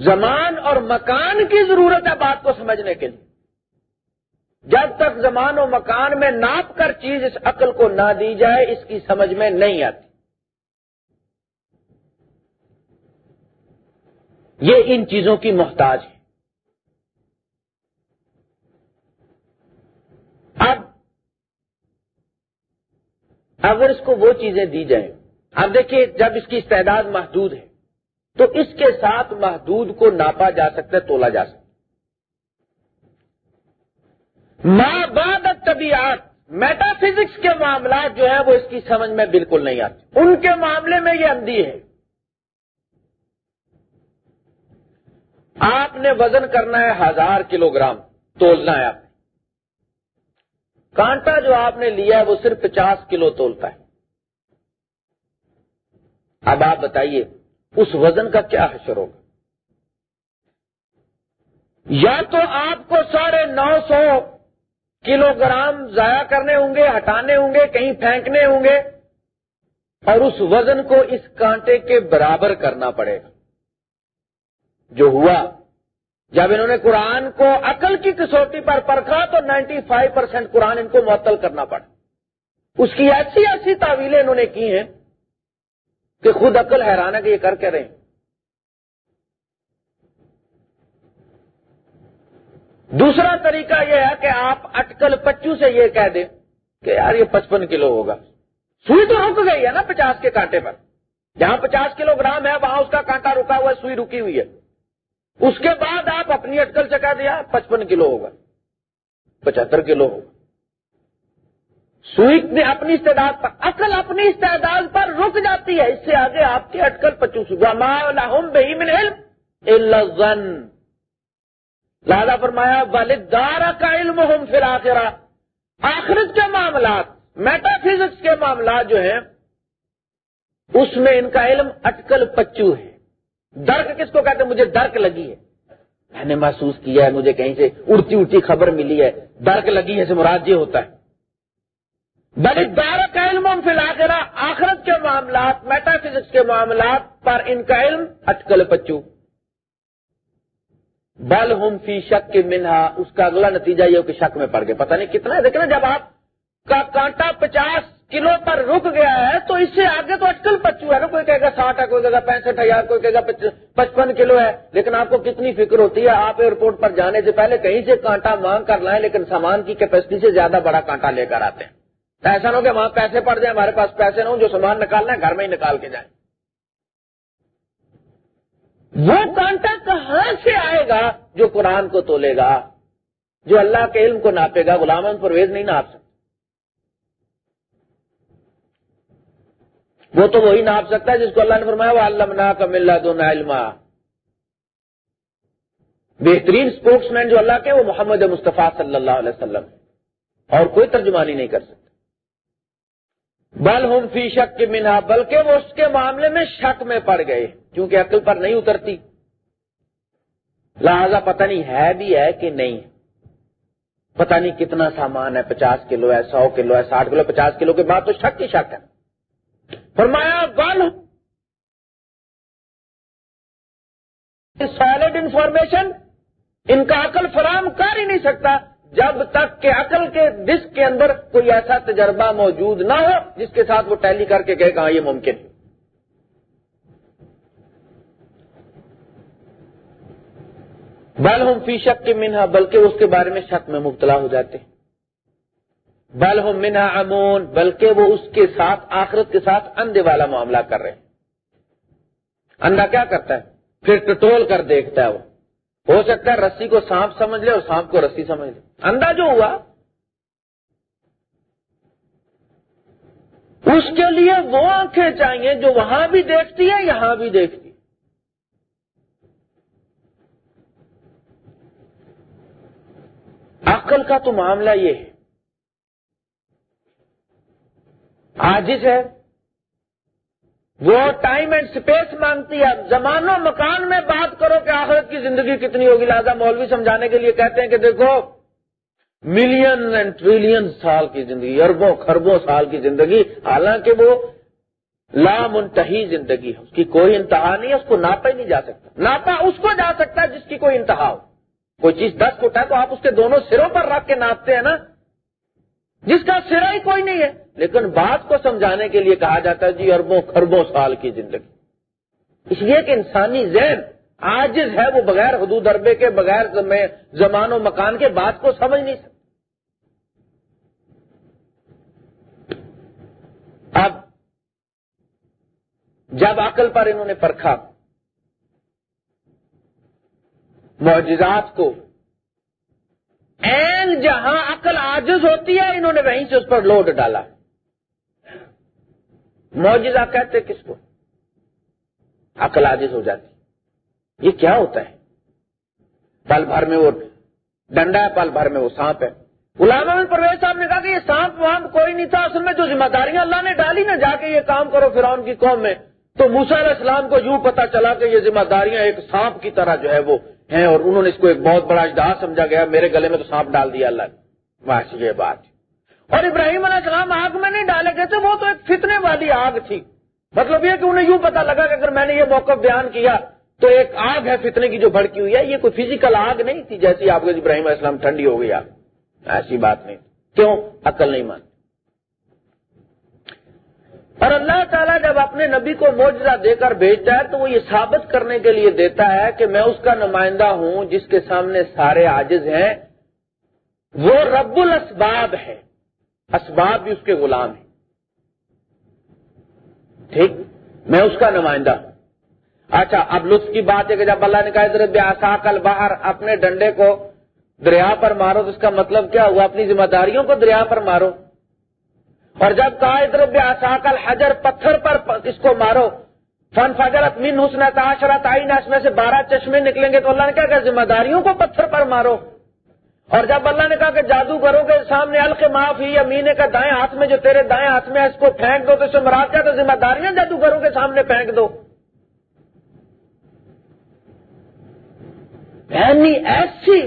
زمان اور مکان کی ضرورت ہے بات کو سمجھنے کے لیے۔ جب تک زمان و مکان میں ناپ کر چیز اس عقل کو نہ دی جائے، اس کی سمجھ میں نہیں آتی۔ یہ ان چیزوں کی محتاج ہے۔ اب اگر اس کو وہ چیزیں دی جائیں، اب دیکھیے جب اس کی استعداد محدود ہے، تو اس کے ساتھ محدود کو ناپا جا سکتا ہے، تولا جا سکتا ماں بعد طبیعت میٹا فزکس کے معاملات جو ہیں، وہ اس کی سمجھ میں بالکل نہیں آتے۔ ان کے معاملے میں یہ اندھی ہے۔ آپ نے وزن کرنا ہے ہزار کلو گرام تولنا ہے آپ نے۔ کانٹا جو آپ نے لیا ہے وہ صرف پچاس کلو تولتا ہے۔ اب آپ بتائیے، اس وزن کا کیا حشر ہوگا؟ یا تو آپ کو ساڑھے نو سو کلو گرام ضائع کرنے ہوں گے، ہٹانے ہوں گے، کہیں پھینکنے ہوں گے، اور اس وزن کو اس کانٹے کے برابر کرنا پڑے گا۔ جو ہوا۔ جب انہوں نے قرآن کو عقل کی کسوٹی پر پرکھا تو نائنٹی فائیو پرسینٹ قرآن ان کو معطل کرنا پڑا۔ اس کی ایسی ایسی تعویلیں انہوں نے کی ہیں کہ خود عقل حیران ہے کہ یہ کر کے رہے دوسرا طریقہ یہ ہے کہ آپ اٹکل پچو سے یہ کہہ دیں کہ یار یہ پچپن کلو ہوگا۔ سوئی تو رک گئی ہے نا پچاس کے کانٹے پر۔ جہاں پچاس کلو گرام ہے، وہاں اس کا کانٹا رکا ہوا ہے، سوئی رکی ہوئی ہے۔ اس کے بعد آپ اپنی اٹکل سے کہہ دیا، پچپن کلو ہوگا، پچہتر کلو ہوگا۔ سوئی نے اپنی استعداد پر عقل اپنی استعداد پر رک جاتی ہے۔ اس سے آگے آپ کی اٹکل پچوس بہی علم لادا فرمایا والدار کا علم ہم پھر آخرا آخرت کے معاملات میٹا فزکس کے معاملات جو ہیں، اس میں ان کا علم اٹکل پچو ہے۔ درک کس کو کہتے ہیں؟ مجھے درک لگی ہے۔ میں نے محسوس کیا ہے، مجھے کہیں سے اڑتی اڑتی خبر ملی ہے۔ درک لگی ہے، سے مراد یہ ہوتا ہے۔ بڑی دار کا علم فی الحال آخرت کے معاملات میٹا فزکس کے معاملات پر ان کا علم اٹکل پچو۔ بل ہم فی شک کے منہا، اس کا اگلا نتیجہ یہ کہ شک میں پڑ گئے۔ پتہ نہیں کتنا ہے، دیکھنا جب آپ کا کانٹا پچاس کلو پر رک گیا ہے، تو اس سے آگے تو اٹکل پچو ہے نا، کوئی کہے گا ساٹھ ہے، کوئی کہے گا پینسٹھ ہزار کوئی کہے گا پچپن کلو ہے، لیکن آپ کو کتنی فکر ہوتی ہے، آپ ایئرپورٹ پر جانے سے پہلے کہیں سے کانٹا مانگ کر لائیں، لیکن سامان کی کیپیسٹی سے زیادہ بڑا کانٹا لے کر آتے ہیں۔ ایسا نہ ہو کہ وہاں پیسے پڑ جائیں، ہمارے پاس پیسے نہ ہوں، جو سامان نکالنا ہے، گھر میں ہی نکال کے جائیں۔ وہ کانٹا کہاں سے آئے گا جو قرآن کو تولے گا، جو اللہ کے علم کو ناپے گا؟ غلام پرویز نہیں ناپ سکتا وہ تو وہی ناپ سکتا ہے جس کو اللہ نے فرمایا وہ اللہ کا ملا دون علما۔ بہترین اسپوکس مین جو اللہ کے وہ محمد مصطفیٰ صلی اللہ علیہ وسلم۔ اور کوئی ترجمانی نہیں کر سکتا۔ بل ہم فی شک کی منہا بلکہ وہ اس کے معاملے میں شک میں پڑ گئے، کیونکہ عقل پر نہیں اترتی۔ لہذا پتہ نہیں ہے بھی ہے کہ نہیں۔ پتہ نہیں کتنا سامان ہے، پچاس کلو ہے، سو کلو ہے، ساٹھ کلو پچاس کلو کے بعد تو شک ہی شک ہے۔ فرمایا، گل سالڈ انفارمیشن ان کا عقل فراہم کر ہی نہیں سکتا، جب تک کہ عقل کے ڈسک کے اندر کوئی ایسا تجربہ موجود نہ ہو، جس کے ساتھ وہ ٹیلی کر کے کہے کہ ہاں یہ ممکن ہے۔ بل ہم فی شک کے منہا، بلکہ اس کے بارے میں شک میں مبتلا ہو جاتے ہیں۔ بل ہم منہا امون بلکہ وہ اس کے ساتھ آخرت کے ساتھ اندھے والا معاملہ کر رہے ہیں۔ اندھا کیا کرتا ہے؟ پھر ٹٹول کر دیکھتا ہے وہ۔ ہو سکتا ہے رسی کو سانپ سمجھ لے اور سانپ کو رسی سمجھ لے۔ اندھا جو ہوا، اس کے لیے وہ آنکھیں چاہیے جو وہاں بھی دیکھتی ہے یہاں بھی دیکھتی عقل کا تو معاملہ یہ ہے۔ آجز ہے۔ وہ ٹائم اینڈ سپیس مانگتی ہے۔ زمان و مکان میں بات کرو کہ آخرت کی زندگی کتنی ہوگی، لہٰذا مولوی سمجھانے کے لیے کہتے ہیں کہ دیکھو ملین اینڈ ٹریلین سال کی زندگی، اربوں خربوں سال کی زندگی، حالانکہ وہ لامنتہی زندگی ہے۔ اس کی کوئی انتہا نہیں ہے، اس کو ناپا ہی نہیں جا سکتا۔ ناپا اس کو جا سکتا ہے جس کی کوئی انتہا ہو۔ کوئی چیز دس فٹ ہے تو آپ اس کے دونوں سروں پر رکھ کے ناپتے ہیں نا۔ جس کا سرا ہی کوئی نہیں ہے۔ لیکن بات کو سمجھانے کے لیے کہا جاتا ہے جی اربوں خربوں سال کی زندگی۔ اس لیے کہ انسانی ذہن آج ہے وہ بغیر حدود اربے کے، بغیر زمان و مکان کے بات کو سمجھ نہیں سکتا۔ اب جب عقل پر انہوں نے پرکھا، معجزات کو این جہاں عقل آجز ہوتی ہے، انہوں نے وہیں سے اس پر لوڈ ڈالا۔ معجزہ کہتے کس کو؟ عقل آجز ہو جاتی۔ یہ کیا ہوتا ہے؟ پل بھر میں وہ ڈنڈا ہے، پل بھر میں وہ سانپ ہے۔ علامہ میں پرویز صاحب نے کہا کہ یہ سانپ وہاں کوئی نہیں تھا، اصل میں جو ذمہ داریاں اللہ نے ڈالی نا، جا کے یہ کام کرو فرعون کی قوم میں۔ تو موسا علیہ السلام کو یوں پتا چلا کہ یہ ذمہ داریاں ایک سانپ کی طرح جو ہے وہ ہیں اور انہوں نے اس کو ایک بہت بڑا اجدہ سمجھا گیا، میرے گلے میں تو سانپ ڈال دیا اللہ نے۔ یہ بات۔ اور ابراہیم علیہ السلام آگ میں نہیں ڈالے گئے تھے، وہ تو ایک فتنے والی آگ تھی۔ مطلب یہ کہ انہیں یوں پتا لگا کہ اگر میں نے یہ موقع بیان کیا تو ایک آگ ہے فتنے کی جو بھڑکی ہوئی ہے، یہ کوئی فزیکل آگ نہیں تھی جیسی آپ کے ابراہیم علیہ السلام ٹھنڈی ہو گئی آگ۔ ایسی بات نہیں۔ کیوں؟ عقل نہیں مانتی اور اللہ تعالیٰ جب اپنے نبی کو موجودہ دے کر بھیجتا ہے تو وہ یہ ثابت کرنے کے لیے دیتا ہے کہ میں اس کا نمائندہ ہوں جس کے سامنے سارے عاجز ہیں۔ وہ رب الاسباب ہے۔ اسباب بھی اس کے غلام ہیں۔ ٹھیک؟ میں اس کا نمائندہ ہوں۔ اچھا اب لطف کی بات ہے کہ جب اللہ نے کہا، ادھر کل باہر اپنے ڈنڈے کو دریا پر مارو، تو اس کا مطلب کیا ہوا؟ اپنی ذمہ داریوں کو دریا پر مارو۔ اور جب کہا ادھر بیاساکل حجر پتھر پر اس کو مارو، فن فجرت من حسن تعاشرت آئی اس میں سے بارہ چشمے نکلیں گے تو اللہ نے کیا کہا ذمہ داریوں کو پتھر پر مارو. اور جب اللہ نے کہا کہ جادو کرو گے، سامنے الق معاف ہی یا مینے کا دائیں ہاتھ میں جو تیرے دائیں ہاتھ میں اس کو پھینک دو، تو اسے مراد کیا، تو ذمہ داریاں جادو کرو گے، سامنے پھینک دو. یعنی ایسی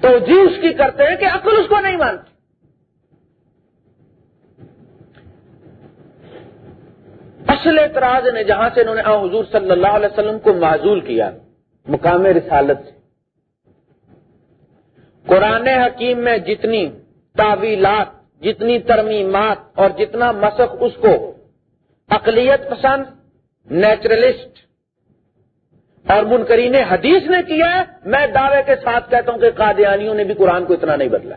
تو جی اس کی کرتے ہیں کہ عقل اس کو نہیں مانتی. اصل اعتراض نے جہاں سے انہوں نے حضور صلی اللہ علیہ وسلم کو معذول کیا، مقام رسالت سے۔ قرآن حکیم میں جتنی تعویلات، جتنی ترمیمات اور جتنا مسق اس کو اقلیت پسند، نیچرلسٹ اور منکرین حدیث نے کیا ہے، میں دعوے کے ساتھ کہتا ہوں کہ قادیانیوں نے بھی قرآن کو اتنا نہیں بدلا۔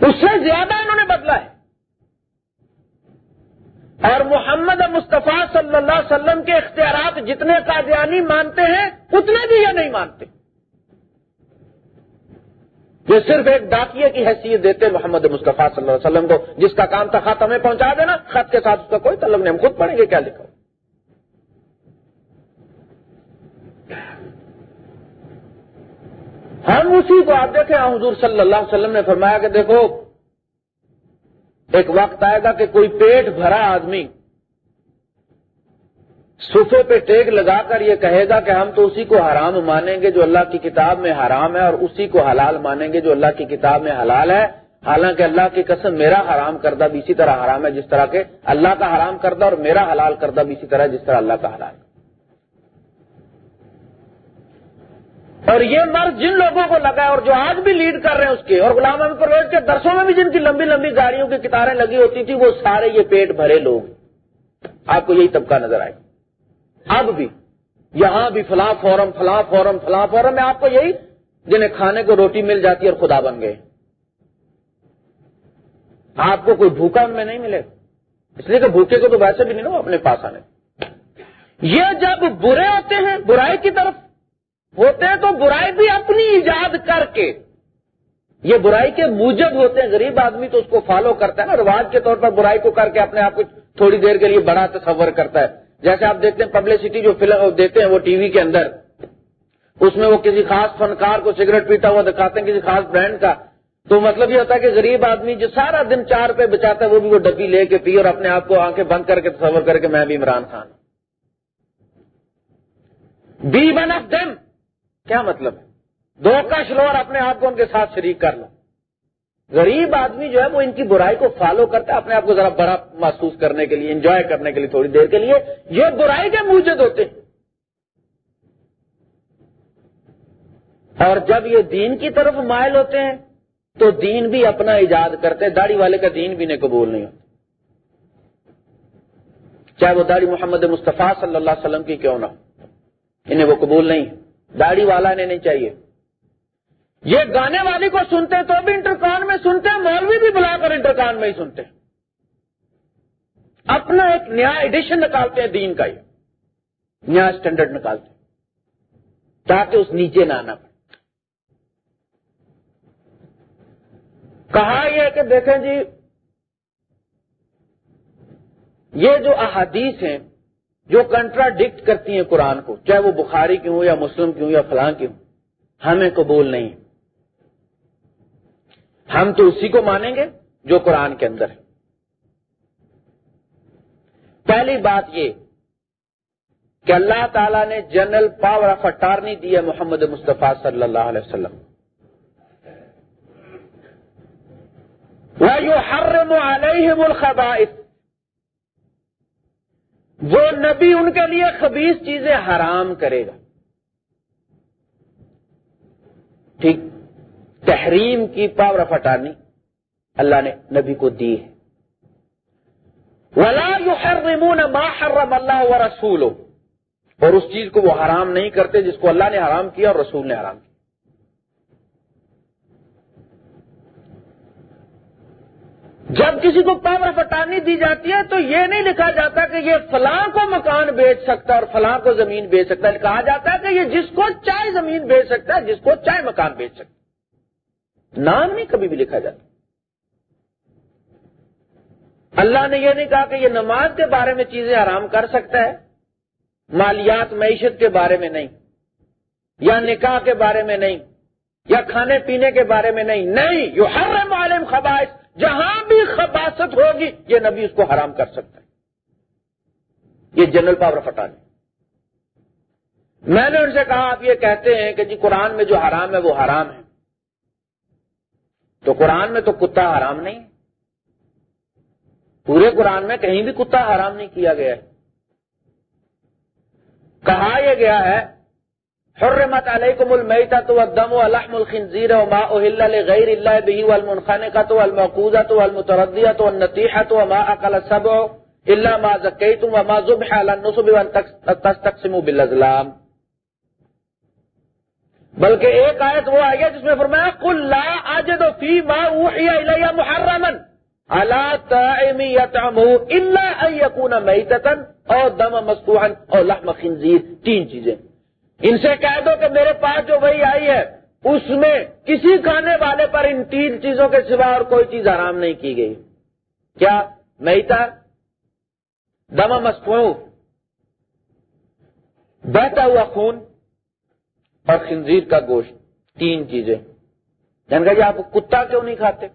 اس سے زیادہ انہوں نے بدلا ہے۔ اور محمد مصطفیٰ صلی اللہ علیہ وسلم کے اختیارات جتنے قادیانی مانتے ہیں، اتنے بھی یہ نہیں مانتے۔ یہ صرف ایک ڈاکیے کی حیثیت دیتے محمد مصطفیٰ صلی اللہ علیہ وسلم کو، جس کا کام تھا خط ہمیں پہنچا دینا، خط کے ساتھ اس کا کوئی تعلق نہیں، ہم خود پڑھیں گے کیا لکھو ہم اسی کو آپ دیکھیں حضور صلی اللہ علیہ وسلم نے فرمایا کہ دیکھو، ایک وقت آئے گا کہ کوئی پیٹ بھرا آدمی صفے پہ ٹیک لگا کر یہ کہے گا کہ ہم تو اسی کو حرام مانیں گے جو اللہ کی کتاب میں حرام ہے اور اسی کو حلال مانیں گے جو اللہ کی کتاب میں حلال ہے۔ حالانکہ اللہ کی قسم میرا حرام کردہ بھی اسی طرح حرام ہے جس طرح کے اللہ کا حرام کردہ اور میرا حلال کردہ بھی اسی طرح جس طرح اللہ کا حلال اور یہ مرض جن لوگوں کو لگا ہے اور جو آج بھی لیڈ کر رہے ہیں اس کے، اور غلام احمد پرویز کے درسوں میں بھی جن کی لمبی لمبی گاڑیوں کی کتاریں لگی ہوتی تھی وہ سارے یہ پیٹ بھرے لوگ آپ کو یہی طبقہ نظر آئے۔ اب بھی، یہاں بھی فلاں فورم فلاں فورم فلاں فورم، میں آپ کو یہی جنہیں کھانے کو روٹی مل جاتی ہے اور خدا بن گئے۔ آپ کو کوئی بھوکا ان میں نہیں ملے۔ اس لیے کہ بھوکے کو تو ویسے بھی نہیں نا اپنے پاس آنے۔ یہ جب برے ہوتے ہیں، برائی کی طرف ہوتے ہیں تو برائی بھی اپنی ایجاد کر کے۔ یہ برائی کے موجب ہوتے ہیں۔ غریب آدمی تو اس کو فالو کرتا ہے نا۔ رواج کے طور پر برائی کو کر کے اپنے آپ کو تھوڑی دیر کے لیے بڑا تصور کرتا ہے۔ جیسے آپ دیکھتے ہیں پبلسٹی جو فلم دیتے ہیں وہ ٹی وی کے اندر۔ اس میں وہ کسی خاص فنکار کو سگریٹ پیتا ہوا دکھاتے ہیں، کسی خاص برانڈ کا۔ تو مطلب یہ ہوتا ہے کہ غریب آدمی جو سارا دن چار پہ بچاتا ہے، وہ بھی وہ ڈبی لے کے پی اور اپنے آپ کو آنکھیں بند کر کے تصور کر کے میں بھی Imran Khan be one of them کیا مطلب ہے؟ دو کا شلور اپنے آپ کو ان کے ساتھ شریک کر لو۔ غریب آدمی جو ہے وہ ان کی برائی کو فالو کرتا ہے، اپنے آپ کو ذرا بڑا محسوس کرنے کے لیے انجوائے کرنے کے لیے تھوڑی دیر کے لیے۔ یہ برائی کے موجود ہوتے ہیں۔ اور جب یہ دین کی طرف مائل ہوتے ہیں، تو دین بھی اپنا ایجاد کرتے داڑھی والے کا دین بھی نہیں قبول نہیں ہوتا۔ چاہے وہ داڑھی محمد مصطفیٰ صلی اللہ علیہ وسلم کی کیوں نہ انہیں وہ قبول نہیں۔ داڑھی والا نہیں چاہیے۔ یہ گانے والی کو سنتے تو بھی انٹرکان میں سنتے ہیں، مولوی بھی بلا کر انٹرکان میں ہی سنتے اپنا ایک نیا ایڈیشن نکالتے ہیں دین کا یہ نیا اسٹینڈرڈ نکالتے ہیں۔ تاکہ اس نیچے نہ آنا پڑے۔ کہا یہ کہ دیکھیں جی یہ جو احادیث ہیں جو کنٹراڈکٹ کرتی ہیں قرآن کو، چاہے وہ بخاری کی ہوں یا مسلم کی ہوں یا فلاں کی ہوں، ہمیں قبول نہیں ہم تو اسی کو مانیں گے جو قرآن کے اندر ہے۔ پہلی بات یہ کہ اللہ تعالیٰ نے جنرل پاور آف اٹارنی دی ہے محمد مصطفیٰ صلی اللہ علیہ وسلم۔ عَلَيْهِمُ الْخَبَائِثِ۔ وہ نبی ان کے لیے خبیص چیزیں حرام کرے گا۔ ٹھیک، تحریم کی پاور آف اٹارنی اللہ نے نبی کو دی ہے۔ ولا يحرمون ما حرم اللہ و رسول اور اس چیز کو وہ حرام نہیں کرتے جس کو اللہ نے حرام کیا اور رسول نے حرام کیا۔ جب کسی کو پاور آف اٹارنی دی جاتی ہے تو یہ نہیں لکھا جاتا کہ یہ فلاں کو مکان بیچ سکتا ہے اور فلاں کو زمین بیچ سکتا ہے۔ کہا جاتا ہے کہ یہ جس کو چاہے زمین بیچ سکتا ہے، جس کو چاہے مکان بیچ سکتا ہے۔ نام نہیں کبھی بھی لکھا جاتا۔ اللہ نے یہ نہیں کہا کہ یہ نماز کے بارے میں چیزیں آرام کر سکتا ہے، مالیات، معیشت کے بارے میں نہیں، یا نکاح کے بارے میں نہیں، یا کھانے پینے کے بارے میں نہیں۔ نہیں جو ہر معلوم خباش جہاں بھی خباست ہوگی، یہ نبی اس کو حرام کر سکتا ہے۔ یہ جنرل پاور فٹانے میں نے ان سے کہا، آپ یہ کہتے ہیں کہ جی قرآن میں جو حرام ہے، وہ حرام ہے۔ تو قرآن میں تو کتا حرام نہیں۔ پورے قرآن میں کہیں بھی کتا حرام نہیں کیا گیا ہے۔ کہا یہ گیا ہے حرمت علیکم المیتۃ والدم ولحم الخنزیر وما اهل لغیر الله به والمنخنقۃ والموقوذۃ والمتردیۃ والنطیحۃ وما اكل السبع الا ما زکیتم وما ذبح على النصب وان تستقسموا بالازلام۔ بلکہ ایک آیت وہ آئی ہے جس میں فرمایا کل لا آج دو فی ماں محرمن اللہ تعمی یتعمو الا ان یکون میتتن او دم مسکوحن او لحم خنزیر، تین چیزیں۔ ان سے کہہ دو کہ میرے پاس جو وہی آئی ہے، اس میں کسی کھانے والے پر ان تین چیزوں کے سوا اور کوئی چیز آرام نہیں کی گئی۔ کیا میتا؟ دم مسکو بہتا ہوا خون اور خنزیر کا گوشت، تین چیزیں۔ جان کہ آپ کتا کیوں نہیں کھاتے؟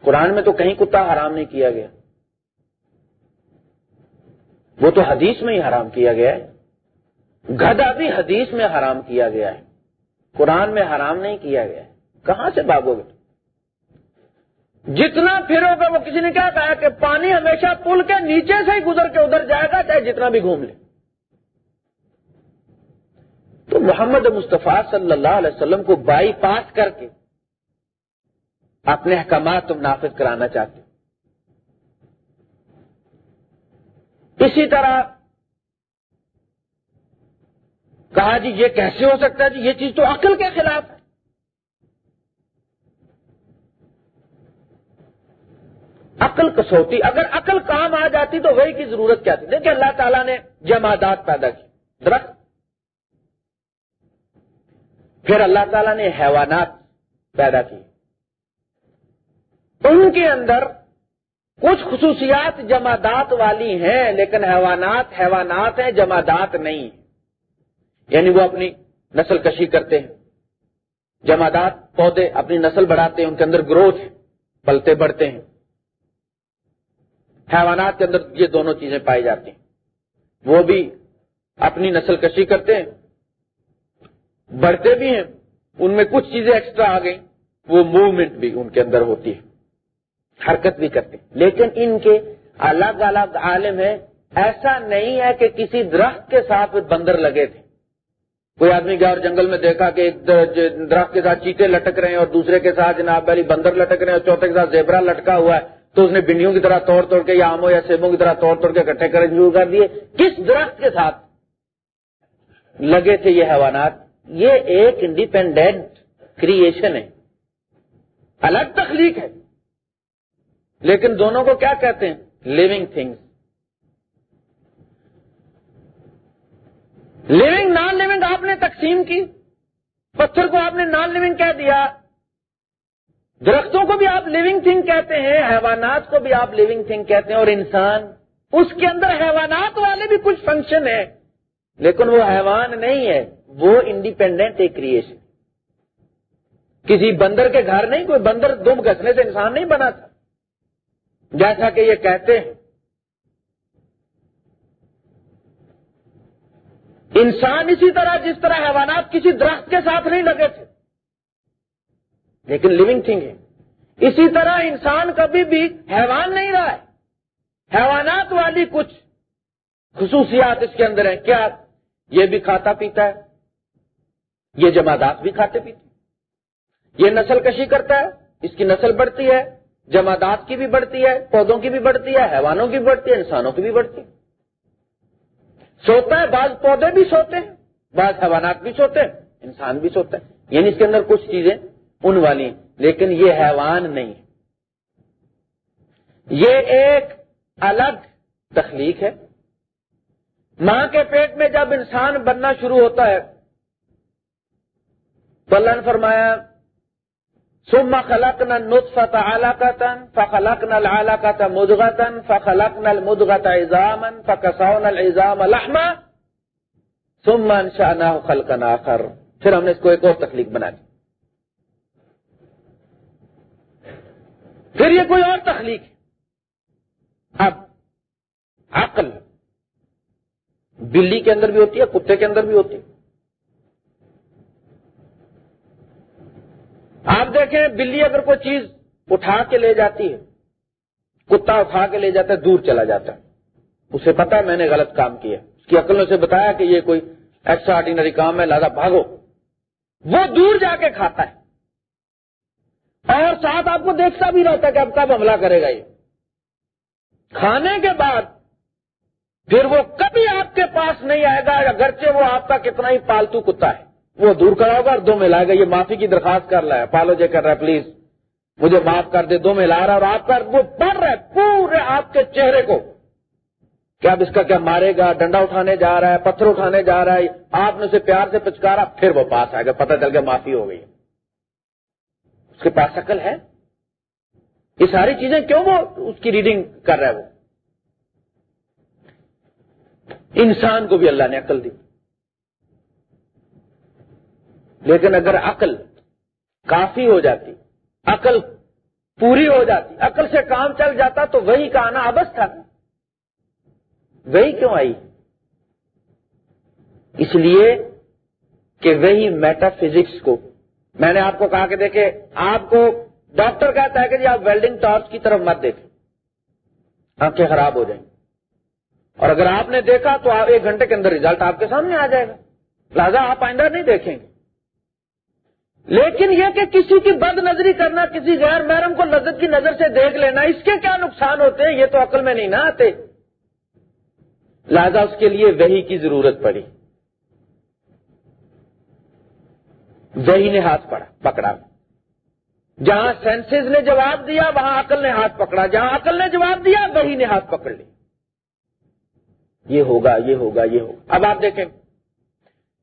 قرآن میں تو کہیں کتا حرام نہیں کیا گیا۔ وہ تو حدیث میں ہی حرام کیا گیا ہے۔ گدا بھی حدیث میں حرام کیا گیا ہے۔ قرآن میں حرام نہیں کیا گیا ہے۔ کہاں سے باغو گے؟ جتنا پھرو گے وہ کسی نے کیا کہا کہ پانی ہمیشہ پل کے نیچے سے ہی گزر کے ادھر جائے گا، چاہے جتنا بھی گھوم لے۔ تو محمد مصطفیٰ صلی اللہ علیہ وسلم کو بائی پاس کر کے اپنے احکامات تم نافذ کرانا چاہتے اسی طرح کہا جی یہ کیسے ہو سکتا ہے جی یہ چیز تو عقل کے خلاف ہے۔ عقل کسوٹی، اگر عقل کام آ جاتی تو وہی کی ضرورت کیا تھی؟ دیکھیں اللہ تعالیٰ نے جمادات پیدا کی، درخت۔ پھر اللہ تعالیٰ نے حیوانات پیدا کی۔ ان کے اندر کچھ خصوصیات جمادات والی ہیں، لیکن حیوانات حیوانات ہیں، جمادات نہیں۔ یعنی وہ اپنی نسل کشی کرتے ہیں۔ جمادات پودے اپنی نسل بڑھاتے ہیں، ان کے اندر گروتھ پلتے بڑھتے ہیں۔ حیوانات کے اندر یہ دونوں چیزیں پائی جاتی ہیں۔ وہ بھی اپنی نسل کشی کرتے ہیں، بڑھتے بھی ہیں، ان میں کچھ چیزیں ایکسٹرا آ گئی وہ موومنٹ بھی ان کے اندر ہوتی ہے، حرکت بھی کرتے لیکن ان کے الگ الگ عالم ہے ایسا نہیں ہے کہ کسی درخت کے ساتھ بندر لگے تھے۔ کوئی آدمی گیا اور جنگل میں دیکھا کہ ایک درخت کے ساتھ چیٹے لٹک رہے ہیں اور دوسرے کے ساتھ جناب والی بندر لٹک رہے ہیں اور چوتھے کے ساتھ زیبرا لٹکا ہوا ہے، تو اس نے بنڈیوں کی طرح توڑ توڑ کے یا آموں یا سیبوں کی طرح توڑ توڑ کے اکٹھے کرنے شروع کر دیے۔ کس درخت کے ساتھ؟ لگے تھے یہ حیوانات۔ یہ ایک انڈیپینڈنٹ کریشن ہے۔ الگ تخلیق ہے۔ لیکن دونوں کو کیا کہتے ہیں؟ لونگ تھنگس لونگ نان لونگ آپ نے تقسیم کی۔ پتھر کو آپ نے نان لونگ کہہ دیا۔ درختوں کو بھی آپ لیونگ تھنگ کہتے ہیں، حیوانات کو بھی آپ لیونگ تھنگ کہتے ہیں، اور انسان۔ اس کے اندر حیوانات والے بھی کچھ فنکشن ہے لیکن وہ حیوان نہیں ہے، وہ انڈیپینڈنٹ ایک کریشن کسی بندر کے گھر نہیں، کوئی بندر دم گھسنے سے انسان نہیں بنا تھا۔ جیسا کہ یہ کہتے ہیں انسان اسی طرح جس طرح حیوانات کسی درخت کے ساتھ نہیں لگے تھے۔ لیکن لیونگ تھنگ ہے۔ اسی طرح انسان کبھی بھی حیوان نہیں رہا ہے۔ حیوانات والی کچھ خصوصیات اس کے اندر ہیں۔ کیا یہ بھی کھاتا پیتا ہے؟ یہ جمادات بھی کھاتے پیتے یہ نسل کشی کرتا ہے۔ اس کی نسل بڑھتی ہے۔ جمادات کی بھی بڑھتی ہے، پودوں کی بھی بڑھتی ہے، حیوانوں کی بھی بڑھتی ہے، انسانوں کی بھی بڑھتی ہے۔ سوتا ہے، بعض پودے بھی سوتے ہیں، بعض حیوانات بھی سوتے ہیں، انسان بھی سوتا ہے۔ یعنی اس کے اندر کچھ چیزیں ان والی لیکن یہ حیوان نہیں یہ ایک الگ تخلیق ہے۔ ماں کے پیٹ میں جب انسان بننا شروع ہوتا ہے، تو اللہ نے فرمایا سما خلق نل نطفت علاقتن فخلق نل علاقت مدغتن فخلق نل مدغت ایزامن فکساؤ نل ایزام آخر. پھر ہم نے اس کو ایک اور تخلیق بنا دی۔ پھر یہ کوئی اور تخلیق۔ اب عقل بلی کے اندر بھی ہوتی ہے، کتے کے اندر بھی ہوتی ہے۔ آپ دیکھیں بلی اگر کوئی چیز اٹھا کے لے جاتی ہے، کتا اٹھا کے لے جاتا ہے، دور چلا جاتا ہے۔ اسے پتا ہے میں نے غلط کام کیا۔ اس کی عقل نے اسے بتایا کہ یہ کوئی ایکسٹرا آرڈینری کام ہے، لہذا بھاگو۔ وہ دور جا کے کھاتا ہے۔ اور ساتھ آپ کو دیکھتا بھی رہتا ہے کہ اب کب حملہ کرے گا یہ۔ کھانے کے بعد پھر وہ کبھی آپ کے پاس نہیں آئے گا، اگرچہ وہ آپ کا کتنا ہی پالتو کتا ہے۔ وہ دور کراؤ گا اور دو میں لائے گا، یہ معافی کی درخواست کر رہا ہے۔ پالو جے کر رہا ہے، پلیز۔ مجھے معاف کر دے، دو میں لا رہا ہے اور آپ کا وہ پڑھ رہا ہے، پورے آپ کے چہرے کو۔ کیا اب اس کا کیا مارے گا، ڈنڈا اٹھانے جا رہا ہے، پتھر اٹھانے جا رہا ہے، آپ نے اسے پیار سے پچکارا، پھر وہ پاس آئے گا، پتہ چل گیا معافی ہو گئی۔ اس کے پاس عقل ہے۔ یہ ساری چیزیں کیوں وہ اس کی ریڈنگ کر رہا ہے وہ؟ انسان کو بھی اللہ نے عقل دی۔ لیکن اگر عقل کافی ہو جاتی، عقل پوری ہو جاتی، عقل سے کام چل جاتا تو وہی کا آنا ابس تھا۔ وہی کیوں آئی؟ اس لیے کہ وہی میٹا فزکس کو۔ میں نے آپ کو کہا کہ دیکھیں، آپ کو ڈاکٹر کہتا ہے کہ جی آپ ویلڈنگ ٹارچ کی طرف مت دیکھیں۔ آنکھیں خراب ہو جائیں۔ اور اگر آپ نے دیکھا تو آپ ایک گھنٹے کے اندر ریزلٹ آپ کے سامنے آ جائے گا۔ لہٰذا آپ آئندہ نہیں دیکھیں گے۔ لیکن یہ کہ کسی کی بد نظری کرنا، کسی غیر محرم کو لذت کی نظر سے دیکھ لینا، اس کے کیا نقصان ہوتے ہیں؟ یہ تو عقل میں نہیں نہ آتے۔ لہذا اس کے لیے وہی کی ضرورت پڑی۔ وہی نے ہاتھ پڑا، پکڑا۔ جہاں سینسز نے جواب دیا، وہاں عقل نے ہاتھ پکڑا۔ جہاں عقل نے جواب دیا وہی نے ہاتھ پکڑ لی۔ یہ ہوگا یہ ہوگا یہ ہوگا۔ اب آپ دیکھیں۔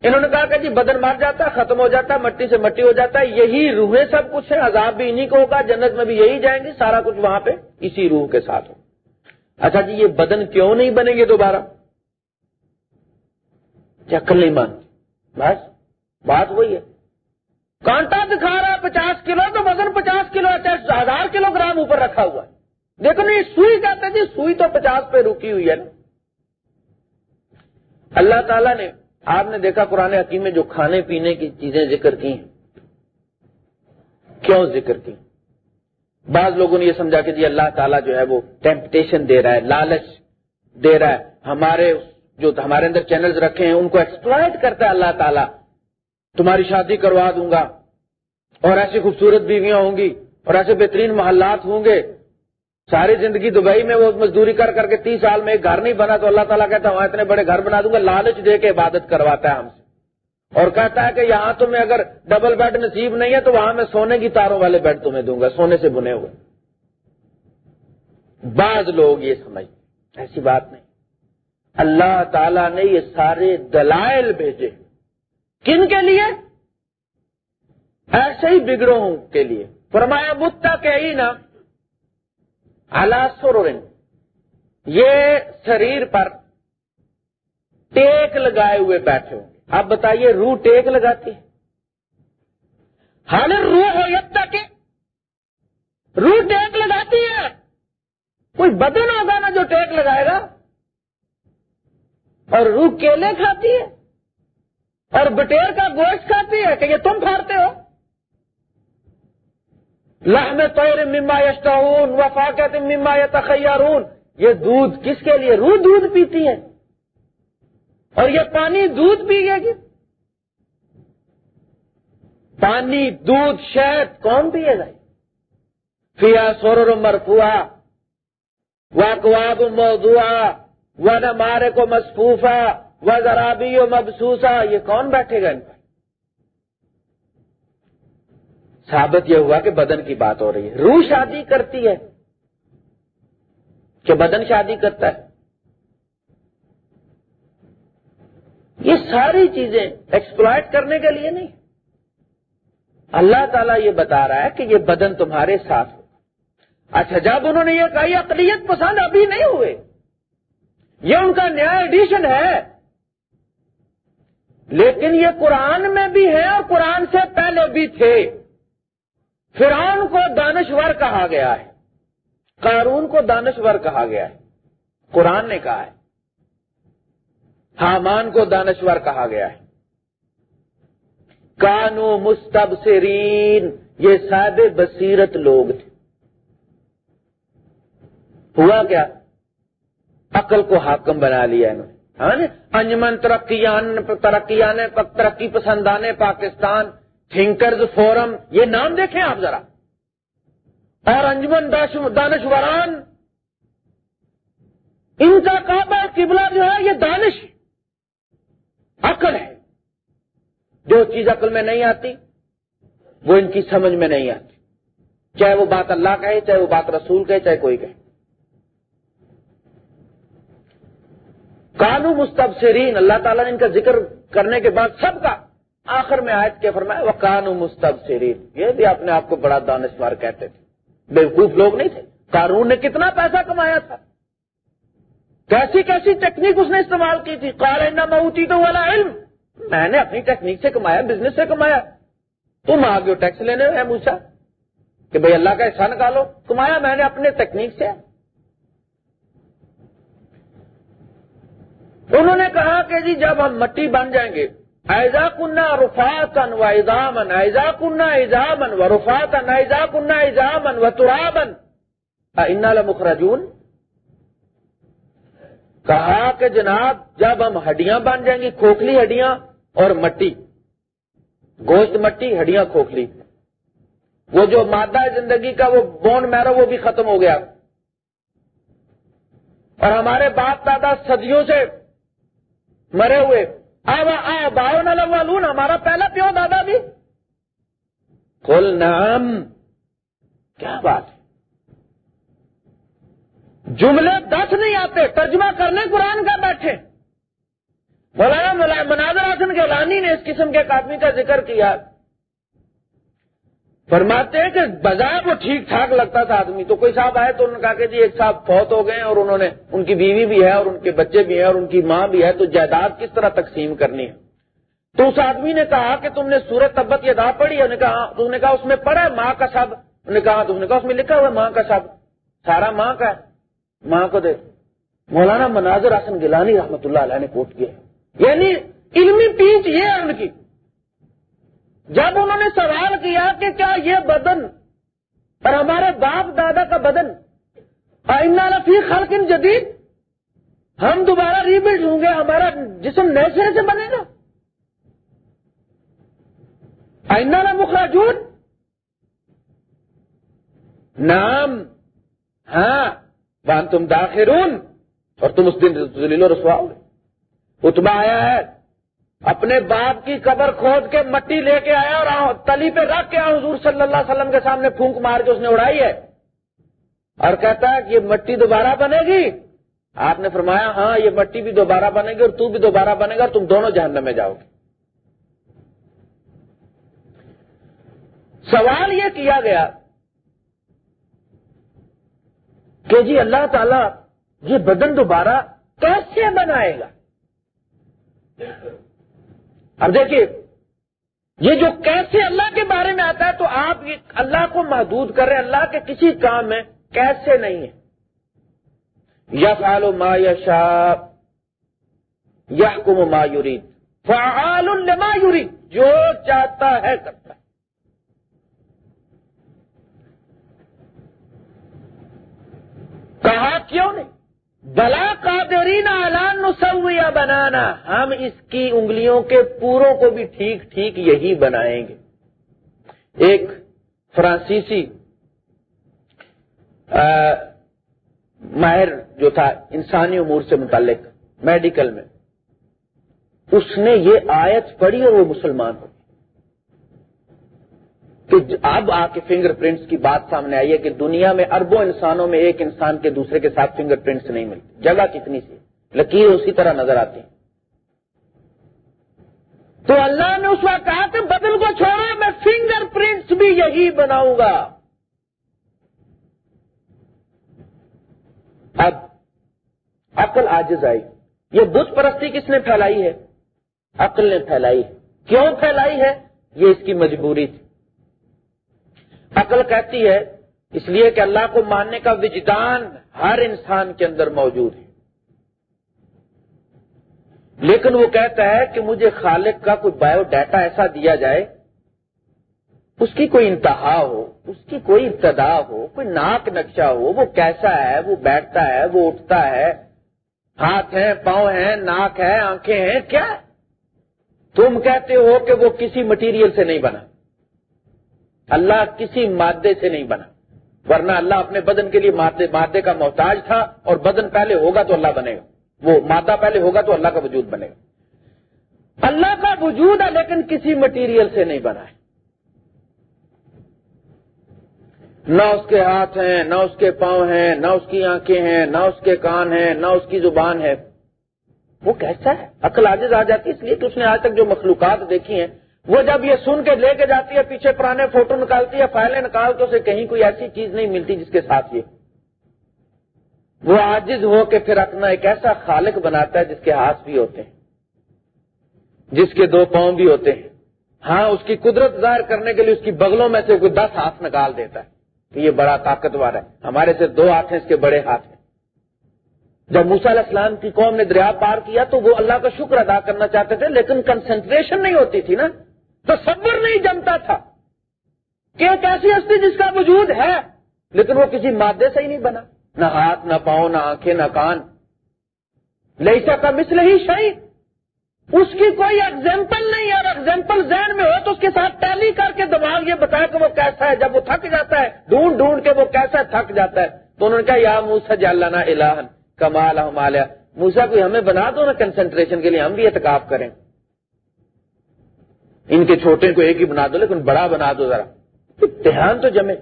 انہوں نے کہا کہ جی بدن مار جاتا ہے، ختم ہو جاتا ہے، مٹی سے مٹی ہو جاتا ہے، یہی روحیں سب کچھ ہے عذاب بھی انہی کو ہوگا، جنت میں بھی یہی جائیں گے سارا کچھ وہاں پہ اسی روح کے ساتھ ہو۔ اچھا جی یہ بدن کیوں نہیں بنیں گے دوبارہ؟ کیا کل نہیں مانتی بس، بات وہی ہے۔ کانٹا دکھا رہا ہے، پچاس کلو، تو وزن پچاس کلو ہے ہزار کلو گرام اوپر رکھا ہوا ہے۔ دیکھو نہیں سوئی کہتے جی سوئی تو پچاس پہ رکی ہوئی ہے نا۔ اللہ تعالیٰ نے آپ نے دیکھا قرآن حکیم میں جو کھانے پینے کی چیزیں ذکر کی ہیں؟ کیوں ذکر کی؟ بعض لوگوں نے یہ سمجھا کہ جی اللہ تعالیٰ جو ہے وہ ٹیمپٹیشن دے رہا ہے، لالچ دے رہا ہے۔ ہمارے جو ہمارے اندر چینلز رکھے ہیں، ان کو ایکسپلائٹ کرتا ہے اللہ تعالیٰ۔ تمہاری شادی کروا دوں گا اور ایسی خوبصورت بیویاں ہوں گی اور ایسے بہترین محلات ہوں گے۔ ساری زندگی دبئی میں وہ مزدوری کر کر کے تیس سال میں ایک گھر نہیں بنا تو اللہ تعالیٰ کہتا ہے وہاں اتنے بڑے گھر بنا دوں گا، لالچ دے کے عبادت کرواتا ہے ہم سے۔ اور کہتا ہے کہ یہاں تمہیں اگر ڈبل بیڈ نصیب نہیں ہے تو وہاں میں سونے کی تاروں والے بیڈ تمہیں دوں گا، سونے سے بنے ہوئے۔ بعض لوگ یہ سمجھ، ایسی بات نہیں۔ اللہ تعالی نے یہ سارے دلائل بھیجے۔ کن کے لیے؟ ایسے ہی بگڑوں کے لیے۔ فرمایا بتا کہ ہی نا سر یہ شریر پر ٹیک لگائے ہوئے بیٹھے ہوں۔ آپ بتائیے، روح ٹیک لگاتی ہے؟ حال روح ہو تک روح ٹیک لگاتی ہے۔ کوئی بدن ہوگا نا جو ٹیک لگائے گا؟ اور روح کیلے کھاتی ہے۔ اور بٹیر کا گوشت کھاتی ہے کہ یہ تم کھاتے ہو؟ لحم طور مما یشتہون وفاقت مما یتخیرون۔ یہ دودھ کس کے لیے؟ روح دودھ پیتی ہے۔ اور یہ پانی دودھ پی گی۔ پانی، دودھ، شہد کون پیے گا؟ فیا سور مرفوا و اقواب موضوع و نہ مارے کو مصفوفہ و ذرابی و مبسوسا یہ کون بیٹھے گا ان پر؟ ثابت یہ ہوا کہ بدن کی بات ہو رہی ہے۔ روح شادی کرتی ہے۔ کہ بدن شادی کرتا ہے۔ یہ ساری چیزیں ایکسپلائٹ کرنے کے لیے نہیں۔ اللہ تعالیٰ یہ بتا رہا ہے کہ یہ بدن تمہارے ساتھ ہو۔ اچھا جب انہوں نے یہ کہا، یہ اقلیت پسند ابھی نہیں ہوئے۔ یہ ان کا نیا ایڈیشن ہے۔ لیکن یہ قرآن میں بھی ہے اور قرآن سے پہلے بھی تھے۔ فرعون کو دانشور کہا گیا ہے۔ قارون کو دانشور کہا گیا ہے۔ قرآن نے کہا ہے۔ حامان کو دانشور کہا گیا ہے۔ کانو مستبصرین، یہ صاحب بصیرت لوگ تھے۔ ہوا کیا؟ عقل کو حاکم بنا لیا انہوں نے۔ ہاں جی؟ انجمن ترقیان ترقیان ترقی پسندانے پاکستان۔ تھنکرز فورم، یہ نام دیکھیں آپ ذرا۔ اور انجمن دانشوران، ان کا کعبہ قبلہ جو ہے یہ دانش عقل ہے۔ جو چیز عقل میں نہیں آتی، وہ ان کی سمجھ میں نہیں آتی۔ چاہے وہ بات اللہ کہے، چاہے وہ بات رسول کہے، چاہے کوئی کہے۔ کانو مستبصرین، اللہ تعالیٰ نے ان کا ذکر کرنے کے بعد سب کا آخر میں آیت کے فرمایا وہ کانو مستب یہ بھی اپنے آپ کو بڑا دانشوار کہتے تھے۔ بیوقوف لوگ نہیں تھے۔ قارون نے کتنا پیسہ کمایا تھا۔ کیسی کیسی ٹیکنیک اس نے استعمال کی تھی۔ کار موتی تو والا علم۔ میں نے اپنی ٹیکنیک سے کمایا، بزنس سے کمایا۔ تم آگے ٹیکس لینے میں پوچھا کہ بھائی اللہ کا حصہ نکالو۔ کمایا میں نے اپنے ٹیکنیک سے۔ انہوں نے کہا کہ جی جب ہم مٹی بن جائیں گے ایزا کنہ رفاتن و ایزامن ایزا کنہ ایزامن و رفاتن ایزا کنہ ایزامن و ترابن ان مخرجون کہا کہ جناب جب ہم ہڈیاں بن جائیں گی کھوکھلی ہڈیاں اور مٹی گوشت مٹی ہڈیاں کھوکھلی وہ جو مادہ زندگی کا وہ بون میرو وہ بھی ختم ہو گیا اور ہمارے باپ دادا صدیوں سے مرے ہوئے باؤ نلون ہمارا پہلا پیو دادا بھی کل نام کیا بات؟ ہے جملے دس نہیں آتے ترجمہ کرنے قرآن کا بیٹھے۔ مولانا مناظر حسن کے لانی نے اس قسم کے ایک آدمی کا ذکر کیا۔ فرماتے ہیں کہ بازار وہ ٹھیک ٹھاک لگتا تھا آدمی۔ تو کوئی صاحب آئے تو انہوں نے کہا کہ جی ایک صاحب فوت ہو گئے اور انہوں نے ان کی بیوی بھی ہے اور ان کے بچے بھی ہیں اور ان کی ماں بھی ہے، تو جائیداد کس طرح تقسیم کرنی ہے؟ تو اس آدمی نے کہا کہ تم نے سورت تبت یہ دا پڑھی انہوں نے کہا ہاں۔ تم نے کہا، اس میں پڑھا ہے ماں کا سب انہوں نے کہا تم نے کہا، اس میں لکھا ہوا ہے ماں کا سب سارا ماں کا ہے۔ ماں کو دے مولانا مناظر حسن گیلانی رحمت اللہ علیہ نے کوٹ کیا یعنی علمی پیچ یہ ہے ان کی۔ جب انہوں نے سوال کیا کہ کیا یہ بدن اور ہمارے باپ دادا کا بدن آئندہ لفی خلقن جدید ہم دوبارہ ریبلڈ ہوں گے، ہمارا جسم نئے سرے سے بنے گا۔ آئندہ مخراجون نام ہاں بان تم داخرون۔ اور تم اس دن و رسواؤ اتبا آیا ہے۔ اپنے باپ کی قبر کھود کے مٹی لے کے آیا اور تلی پہ رکھ کے حضور صلی اللہ علیہ وسلم کے سامنے پھونک مار کے اس نے اڑائی ہے۔ اور کہتا ہے کہ یہ مٹی دوبارہ بنے گی؟ آپ نے فرمایا ہاں یہ مٹی بھی دوبارہ بنے گی اور تو بھی دوبارہ بنے گا تم دونوں جہنم میں جاؤ گے۔ سوال یہ کیا گیا کہ جی اللہ تعالی یہ بدن دوبارہ کیسے بنائے گا؟ اب دیکھیے، یہ جو کیسے اللہ کے بارے میں آتا ہے تو آپ اللہ کو محدود کر رہے ہیں، اللہ کے کسی کام میں کیسے نہیں ہے۔ یا فالو ما یشا یا کم مایوری فعال مایوری جو چاہتا ہے کرتا ہے۔ کہا کیوں نہیں؟ بلا قادرین اعلان نسویا بنانا، ہم اس کی انگلیوں کے پوروں کو بھی ٹھیک ٹھیک یہی بنائیں گے۔ ایک فرانسیسی ماہر جو تھا، انسانی امور سے متعلق، میڈیکل میں، اس نے یہ آیت پڑھی اور وہ مسلمان ہو۔ کہ اب آ کے فنگر پرنٹس کی بات سامنے آئی ہے کہ دنیا میں اربوں انسانوں میں ایک انسان کے دوسرے کے ساتھ فنگر پرنٹس نہیں ملتی جگہ کتنی سی لکیر اسی طرح نظر آتی ہیں۔ تو اللہ نے اس وقت کہا کہ بدل کو چھوڑا میں فنگر پرنٹس بھی یہی بناؤں گا۔ اب عقل آجز آئی۔ یہ بت پرستی کس نے پھیلائی ہے؟ عقل نے پھیلائی۔ کیوں پھیلائی ہے؟ یہ اس کی مجبوری تھی۔ عقل کہتی ہے، اس لیے کہ اللہ کو ماننے کا وجدان ہر انسان کے اندر موجود ہے۔ لیکن وہ کہتا ہے کہ مجھے خالق کا کوئی بایو ڈیٹا ایسا دیا جائے، اس کی کوئی انتہا ہو، اس کی کوئی ابتدا ہو، کوئی ناک نقشہ ہو، وہ کیسا ہے، وہ بیٹھتا ہے، وہ اٹھتا ہے، ہاتھ ہیں، پاؤں ہیں، ناک ہے آنکھیں ہیں، کیا؟ تم کہتے ہو کہ وہ کسی مٹیریل سے نہیں بنا۔ اللہ کسی مادے سے نہیں بنا۔ ورنہ اللہ اپنے بدن کے لیے مادے مادے کا محتاج تھا اور بدن پہلے ہوگا تو اللہ بنے گا۔ وہ مادہ پہلے ہوگا تو اللہ کا وجود بنے گا۔ اللہ کا وجود ہے لیکن کسی مٹیریل سے نہیں بنا ہے۔ نہ اس کے ہاتھ ہیں، نہ اس کے پاؤں ہیں، نہ اس کی آنکھیں ہیں، نہ اس کے کان ہیں، نہ اس کی زبان ہے۔ وہ کیسا ہے؟ عقل آجز آ جاتی ہے۔ اس لیے کہ اس نے آج تک جو مخلوقات دیکھی ہیں وہ جب یہ سن کے لے کے جاتی ہے، پیچھے پرانے فوٹو نکالتی ہے، فائلیں نکال تو اسے کہیں کوئی ایسی چیز نہیں ملتی جس کے ساتھ یہ۔ وہ آجز ہو کے پھر اپنا ایک ایسا خالق بناتا ہے جس کے ہاتھ بھی ہوتے ہیں، جس کے دو پاؤں بھی ہوتے ہیں۔ ہاں اس کی قدرت ظاہر کرنے کے لیے اس کی بغلوں میں سے کوئی دس ہاتھ نکال دیتا ہے۔ کہ یہ بڑا طاقتور ہے۔ ہمارے سے دو ہاتھ ہیں، اس کے بڑے ہاتھ ہیں۔ جب موسا علیہ السلام کی قوم نے دریا پار کیا تو وہ اللہ کا شکر ادا کرنا چاہتے تھے، لیکن کنسنٹریشن نہیں ہوتی تھی نا۔ تو نہیں جمتا تھا کہ ایک ایسی ہستی جس کا وجود ہے، لیکن وہ کسی مادے سے ہی نہیں بنا۔ نہ ہاتھ، نہ پاؤں، نہ آنکھیں، نہ کان۔ لئیسا کا مثل ہی شہید اس کی کوئی ایگزامپل نہیں، اور ایگزامپل ذہن میں ہو تو اس کے ساتھ ٹیلی کر کے دماغ یہ بتایا کہ وہ کیسا ہے۔ جب وہ تھک جاتا ہے، ڈھونڈ ڈھونڈ کے وہ کیسا تھک جاتا ہے۔ تو انہوں نے کہا، یا موسا جالانا الہن کمال ہمالیہ موسا کوئی ہمیں بنا دو نا کنسنٹریشن کے لیے ہم بھی اعتکاف کریں۔ ان کے چھوٹے کو ایک ہی بنا دو، لیکن بڑا بنا دو ذرا۔ دھیان تو جمے۔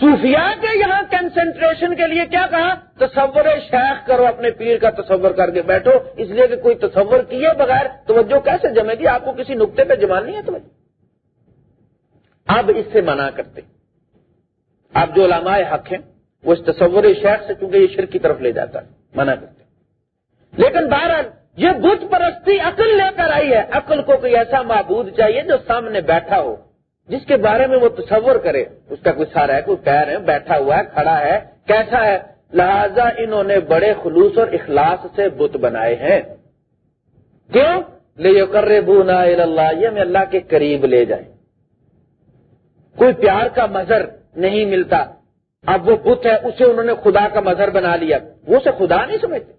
صوفیاء کے یہاں کنسنٹریشن کے لیے کیا کہا؟ تصور شیخ کرو، اپنے پیر کا تصور کر کے بیٹھو۔ اس لیے کہ کوئی تصور کیے بغیر توجہ کیسے جمے گی؟ آپ کو کسی نقطے پہ جمانی ہے توجہ اب اس سے منع کرتے۔ اب جو علماء حق ہیں، وہ اس تصور شیخ سے چونکہ یہ شرک کی طرف لے جاتا ہے، منع کرتے۔ لیکن بہرحال یہ بت پرستی عقل لے کر آئی ہے۔ عقل کو کوئی ایسا معبود چاہیے جو سامنے بیٹھا ہو، جس کے بارے میں وہ تصور کرے۔ اس کا کوئی سارا ہے کوئی پیر ہے بیٹھا ہوا ہے، کھڑا ہے، کیسا ہے؟ لہذا انہوں نے بڑے خلوص اور اخلاص سے بت بنائے ہیں۔ کیوں؟ لے کر بونا اللہ یہ ہمیں اللہ کے قریب لے جائے کوئی پیار کا مظہر نہیں ملتا۔ اب وہ بت ہے، اسے انہوں نے خدا کا مظہر بنا لیا۔ وہ اسے خدا نہیں سمجھتے۔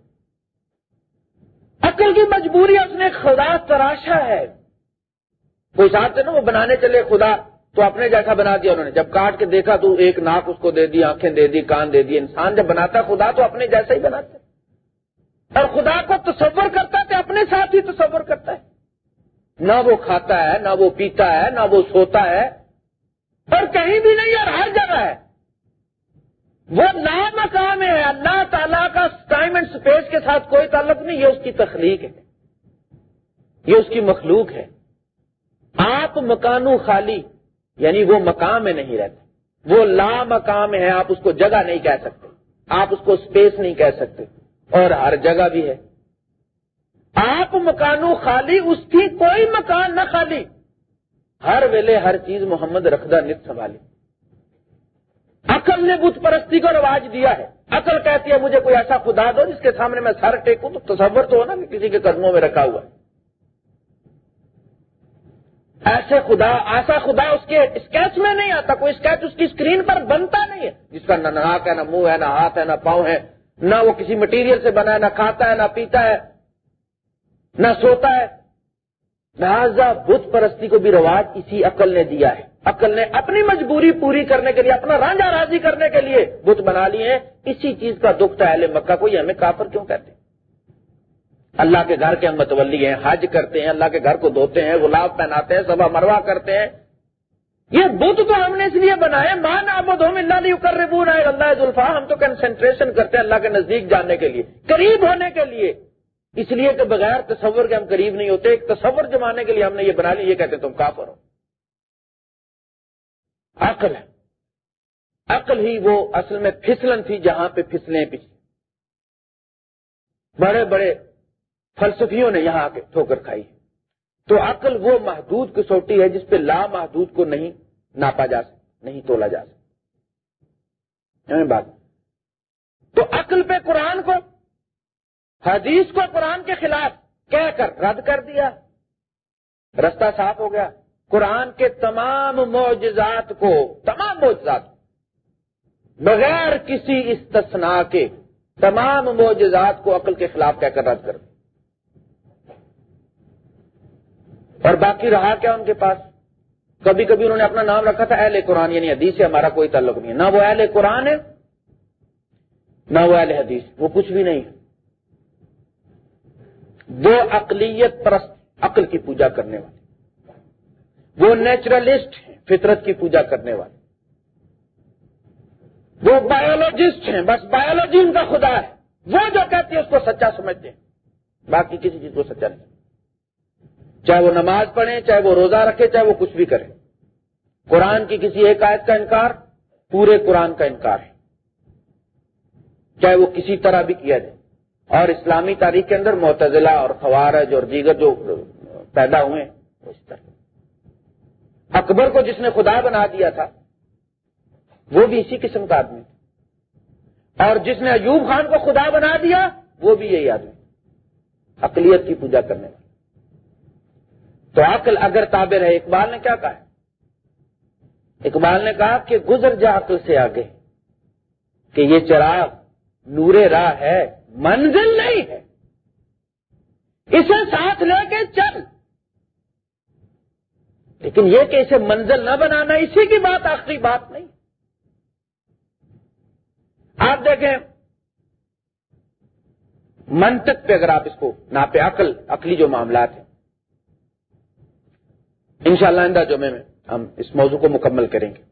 عقل کی مجبوری اس نے خدا تراشا ہے۔ کوئی صاحب سے نا، وہ بنانے چلے خدا تو اپنے جیسا بنا دیا انہوں نے۔ جب کاٹ کے دیکھا تو ایک ناک اس کو دے دی، آنکھیں دے دی، کان دے دی۔ انسان جب بناتا خدا تو اپنے جیسا ہی بناتا اور خدا کو تصور کرتا ہے اپنے ساتھ ہی تصور کرتا ہے۔ نہ وہ کھاتا ہے، نہ وہ پیتا ہے، نہ وہ سوتا ہے۔ اور کہیں بھی نہیں، اور ہر جگہ ہے۔ وہ لا مقام ہے۔ اللہ تعالیٰ کا ٹائم اینڈ اسپیس کے ساتھ کوئی تعلق نہیں، یہ اس کی تخلیق ہے۔ یہ اس کی مخلوق ہے۔ آپ مکانو خالی یعنی وہ مقام میں نہیں رہتے۔ وہ لا مقام ہے، آپ اس کو جگہ نہیں کہہ سکتے۔ آپ اس کو اسپیس نہیں کہہ سکتے۔ اور ہر جگہ بھی ہے۔ آپ مکانو خالی، اس کی کوئی مکان نہ خالی۔ ہر ویلے ہر چیز محمد رکھدہ نت سنبھالی۔ عقل نے بت پرستی کو رواج دیا ہے۔ عقل کہتی ہے مجھے کوئی ایسا خدا دو جس کے سامنے میں سر ٹیکوں تو تصور تو ہونا کہ کسی کے قدموں میں رکھا ہوا ہے۔ ایسے خدا، ایسا خدا اس کے اسکیچ میں نہیں آتا، کوئی اسکیچ اس کی اسکرین پر بنتا نہیں ہے۔ جس کا نہ ناک ہے، نہ منہ ہے، نہ ہاتھ ہے، نہ پاؤں ہے، نہ وہ کسی مٹیریل سے بنا ہے، نہ کھاتا ہے، نہ پیتا ہے، نہ سوتا ہے۔ لہذا بت پرستی کو بھی رواج اسی عقل نے دیا ہے۔ عقل نے اپنی مجبوری پوری کرنے کے لیے، اپنا رانجا راضی کرنے کے لیے بت بنا لیے ہیں۔ اسی چیز کا دکھ اہل مکہ کو یہ ہمیں کافر کیوں کہتے ہیں؟ اللہ کے گھر کے ہم متولی ہیں، حج کرتے ہیں، اللہ کے گھر کو دھوتے ہیں گلاب پہناتے ہیں سبا مروا کرتے ہیں۔ یہ بدھ تو ہم نے اس لیے بنائے مان آمد ہوم اللہ نہیں کر رہے اللہ ذوالفا ہم تو کنسنٹریشن کرتے ہیں اللہ کے نزدیک جاننے کے لیے، قریب ہونے کے لیے۔ اس لیے کہ بغیر تصور کے ہم قریب نہیں ہوتے، ایک تصور جمانے کے لیے ہم نے یہ بنا لی، یہ کہتے تم کافر ہو۔ عقل ہے۔ عقل ہی وہ اصل میں پھسلن تھی جہاں پہ پھسلیں پچھلے بڑے بڑے فلسفیوں نے یہاں آ کے ٹھوکر کھائی۔ تو عقل وہ محدود کسوٹی ہے جس پہ لا محدود کو نہیں ناپا جا سکتا، نہیں تولا جا سکتا۔ یعنی بات۔ تو عقل پہ قرآن کو، حدیث کو قرآن کے خلاف کہہ کر رد کر دیا۔ رستہ صاف ہو گیا۔ قرآن کے تمام معجزات کو، تمام معجزات، بغیر کسی استثناء کے تمام معجزات کو عقل کے خلاف کہہ کر رد کر اور باقی رہا کیا ان کے پاس؟ کبھی کبھی انہوں نے اپنا نام رکھا تھا، اہل قرآن یعنی حدیث سے ہمارا کوئی تعلق نہیں ہے۔ نہ وہ اہل قرآن ہے، نہ وہ اہل حدیث، وہ کچھ بھی نہیں۔ ہے وہ اقلیت پرست عقل کی پوجا کرنے والے۔ وہ نیچرلسٹ ہیں، فطرت کی پوجا کرنے والے۔ وہ بایولوجسٹ ہیں، بس بایولوجی ان کا خدا ہے۔ وہ جو کہتے ہیں اس کو سچا سمجھتے ہیں۔ باقی کسی چیز کو سچا نہیں۔ چاہے وہ نماز پڑھیں، چاہے وہ روزہ رکھے چاہے وہ کچھ بھی کرے قرآن کی کسی ایک آیت کا انکار، پورے قرآن کا انکار ہے۔ چاہے وہ کسی طرح بھی کیا جائے۔ اور اسلامی تاریخ کے اندر معتزلہ اور خوارج اور دیگر جو پیدا ہوئے اس طرح۔ اکبر کو جس نے خدا بنا دیا تھا، وہ بھی اسی قسم کا آدمی اور جس نے ایوب خان کو خدا بنا دیا، وہ بھی یہی آدمی اقلیت کی پوجا کرنے والا۔ تو عقل اگر تابر ہے اقبال نے کیا کہا؟ اقبال نے کہا کہ گزر جا عقل سے آگے، کہ یہ چراغ نور راہ ہے، منزل نہیں ہے۔ اسے ساتھ لے کے چل۔ لیکن یہ کہ اسے منزل نہ بنانا اسی کی بات، آخری بات نہیں۔ آپ دیکھیں، منطق پہ اگر آپ اس کو ناپ عقل، عقلی جو معاملات ہیں، انشاءاللہ شاء اللہ آئندہ جمعے میں ہم اس موضوع کو مکمل کریں گے۔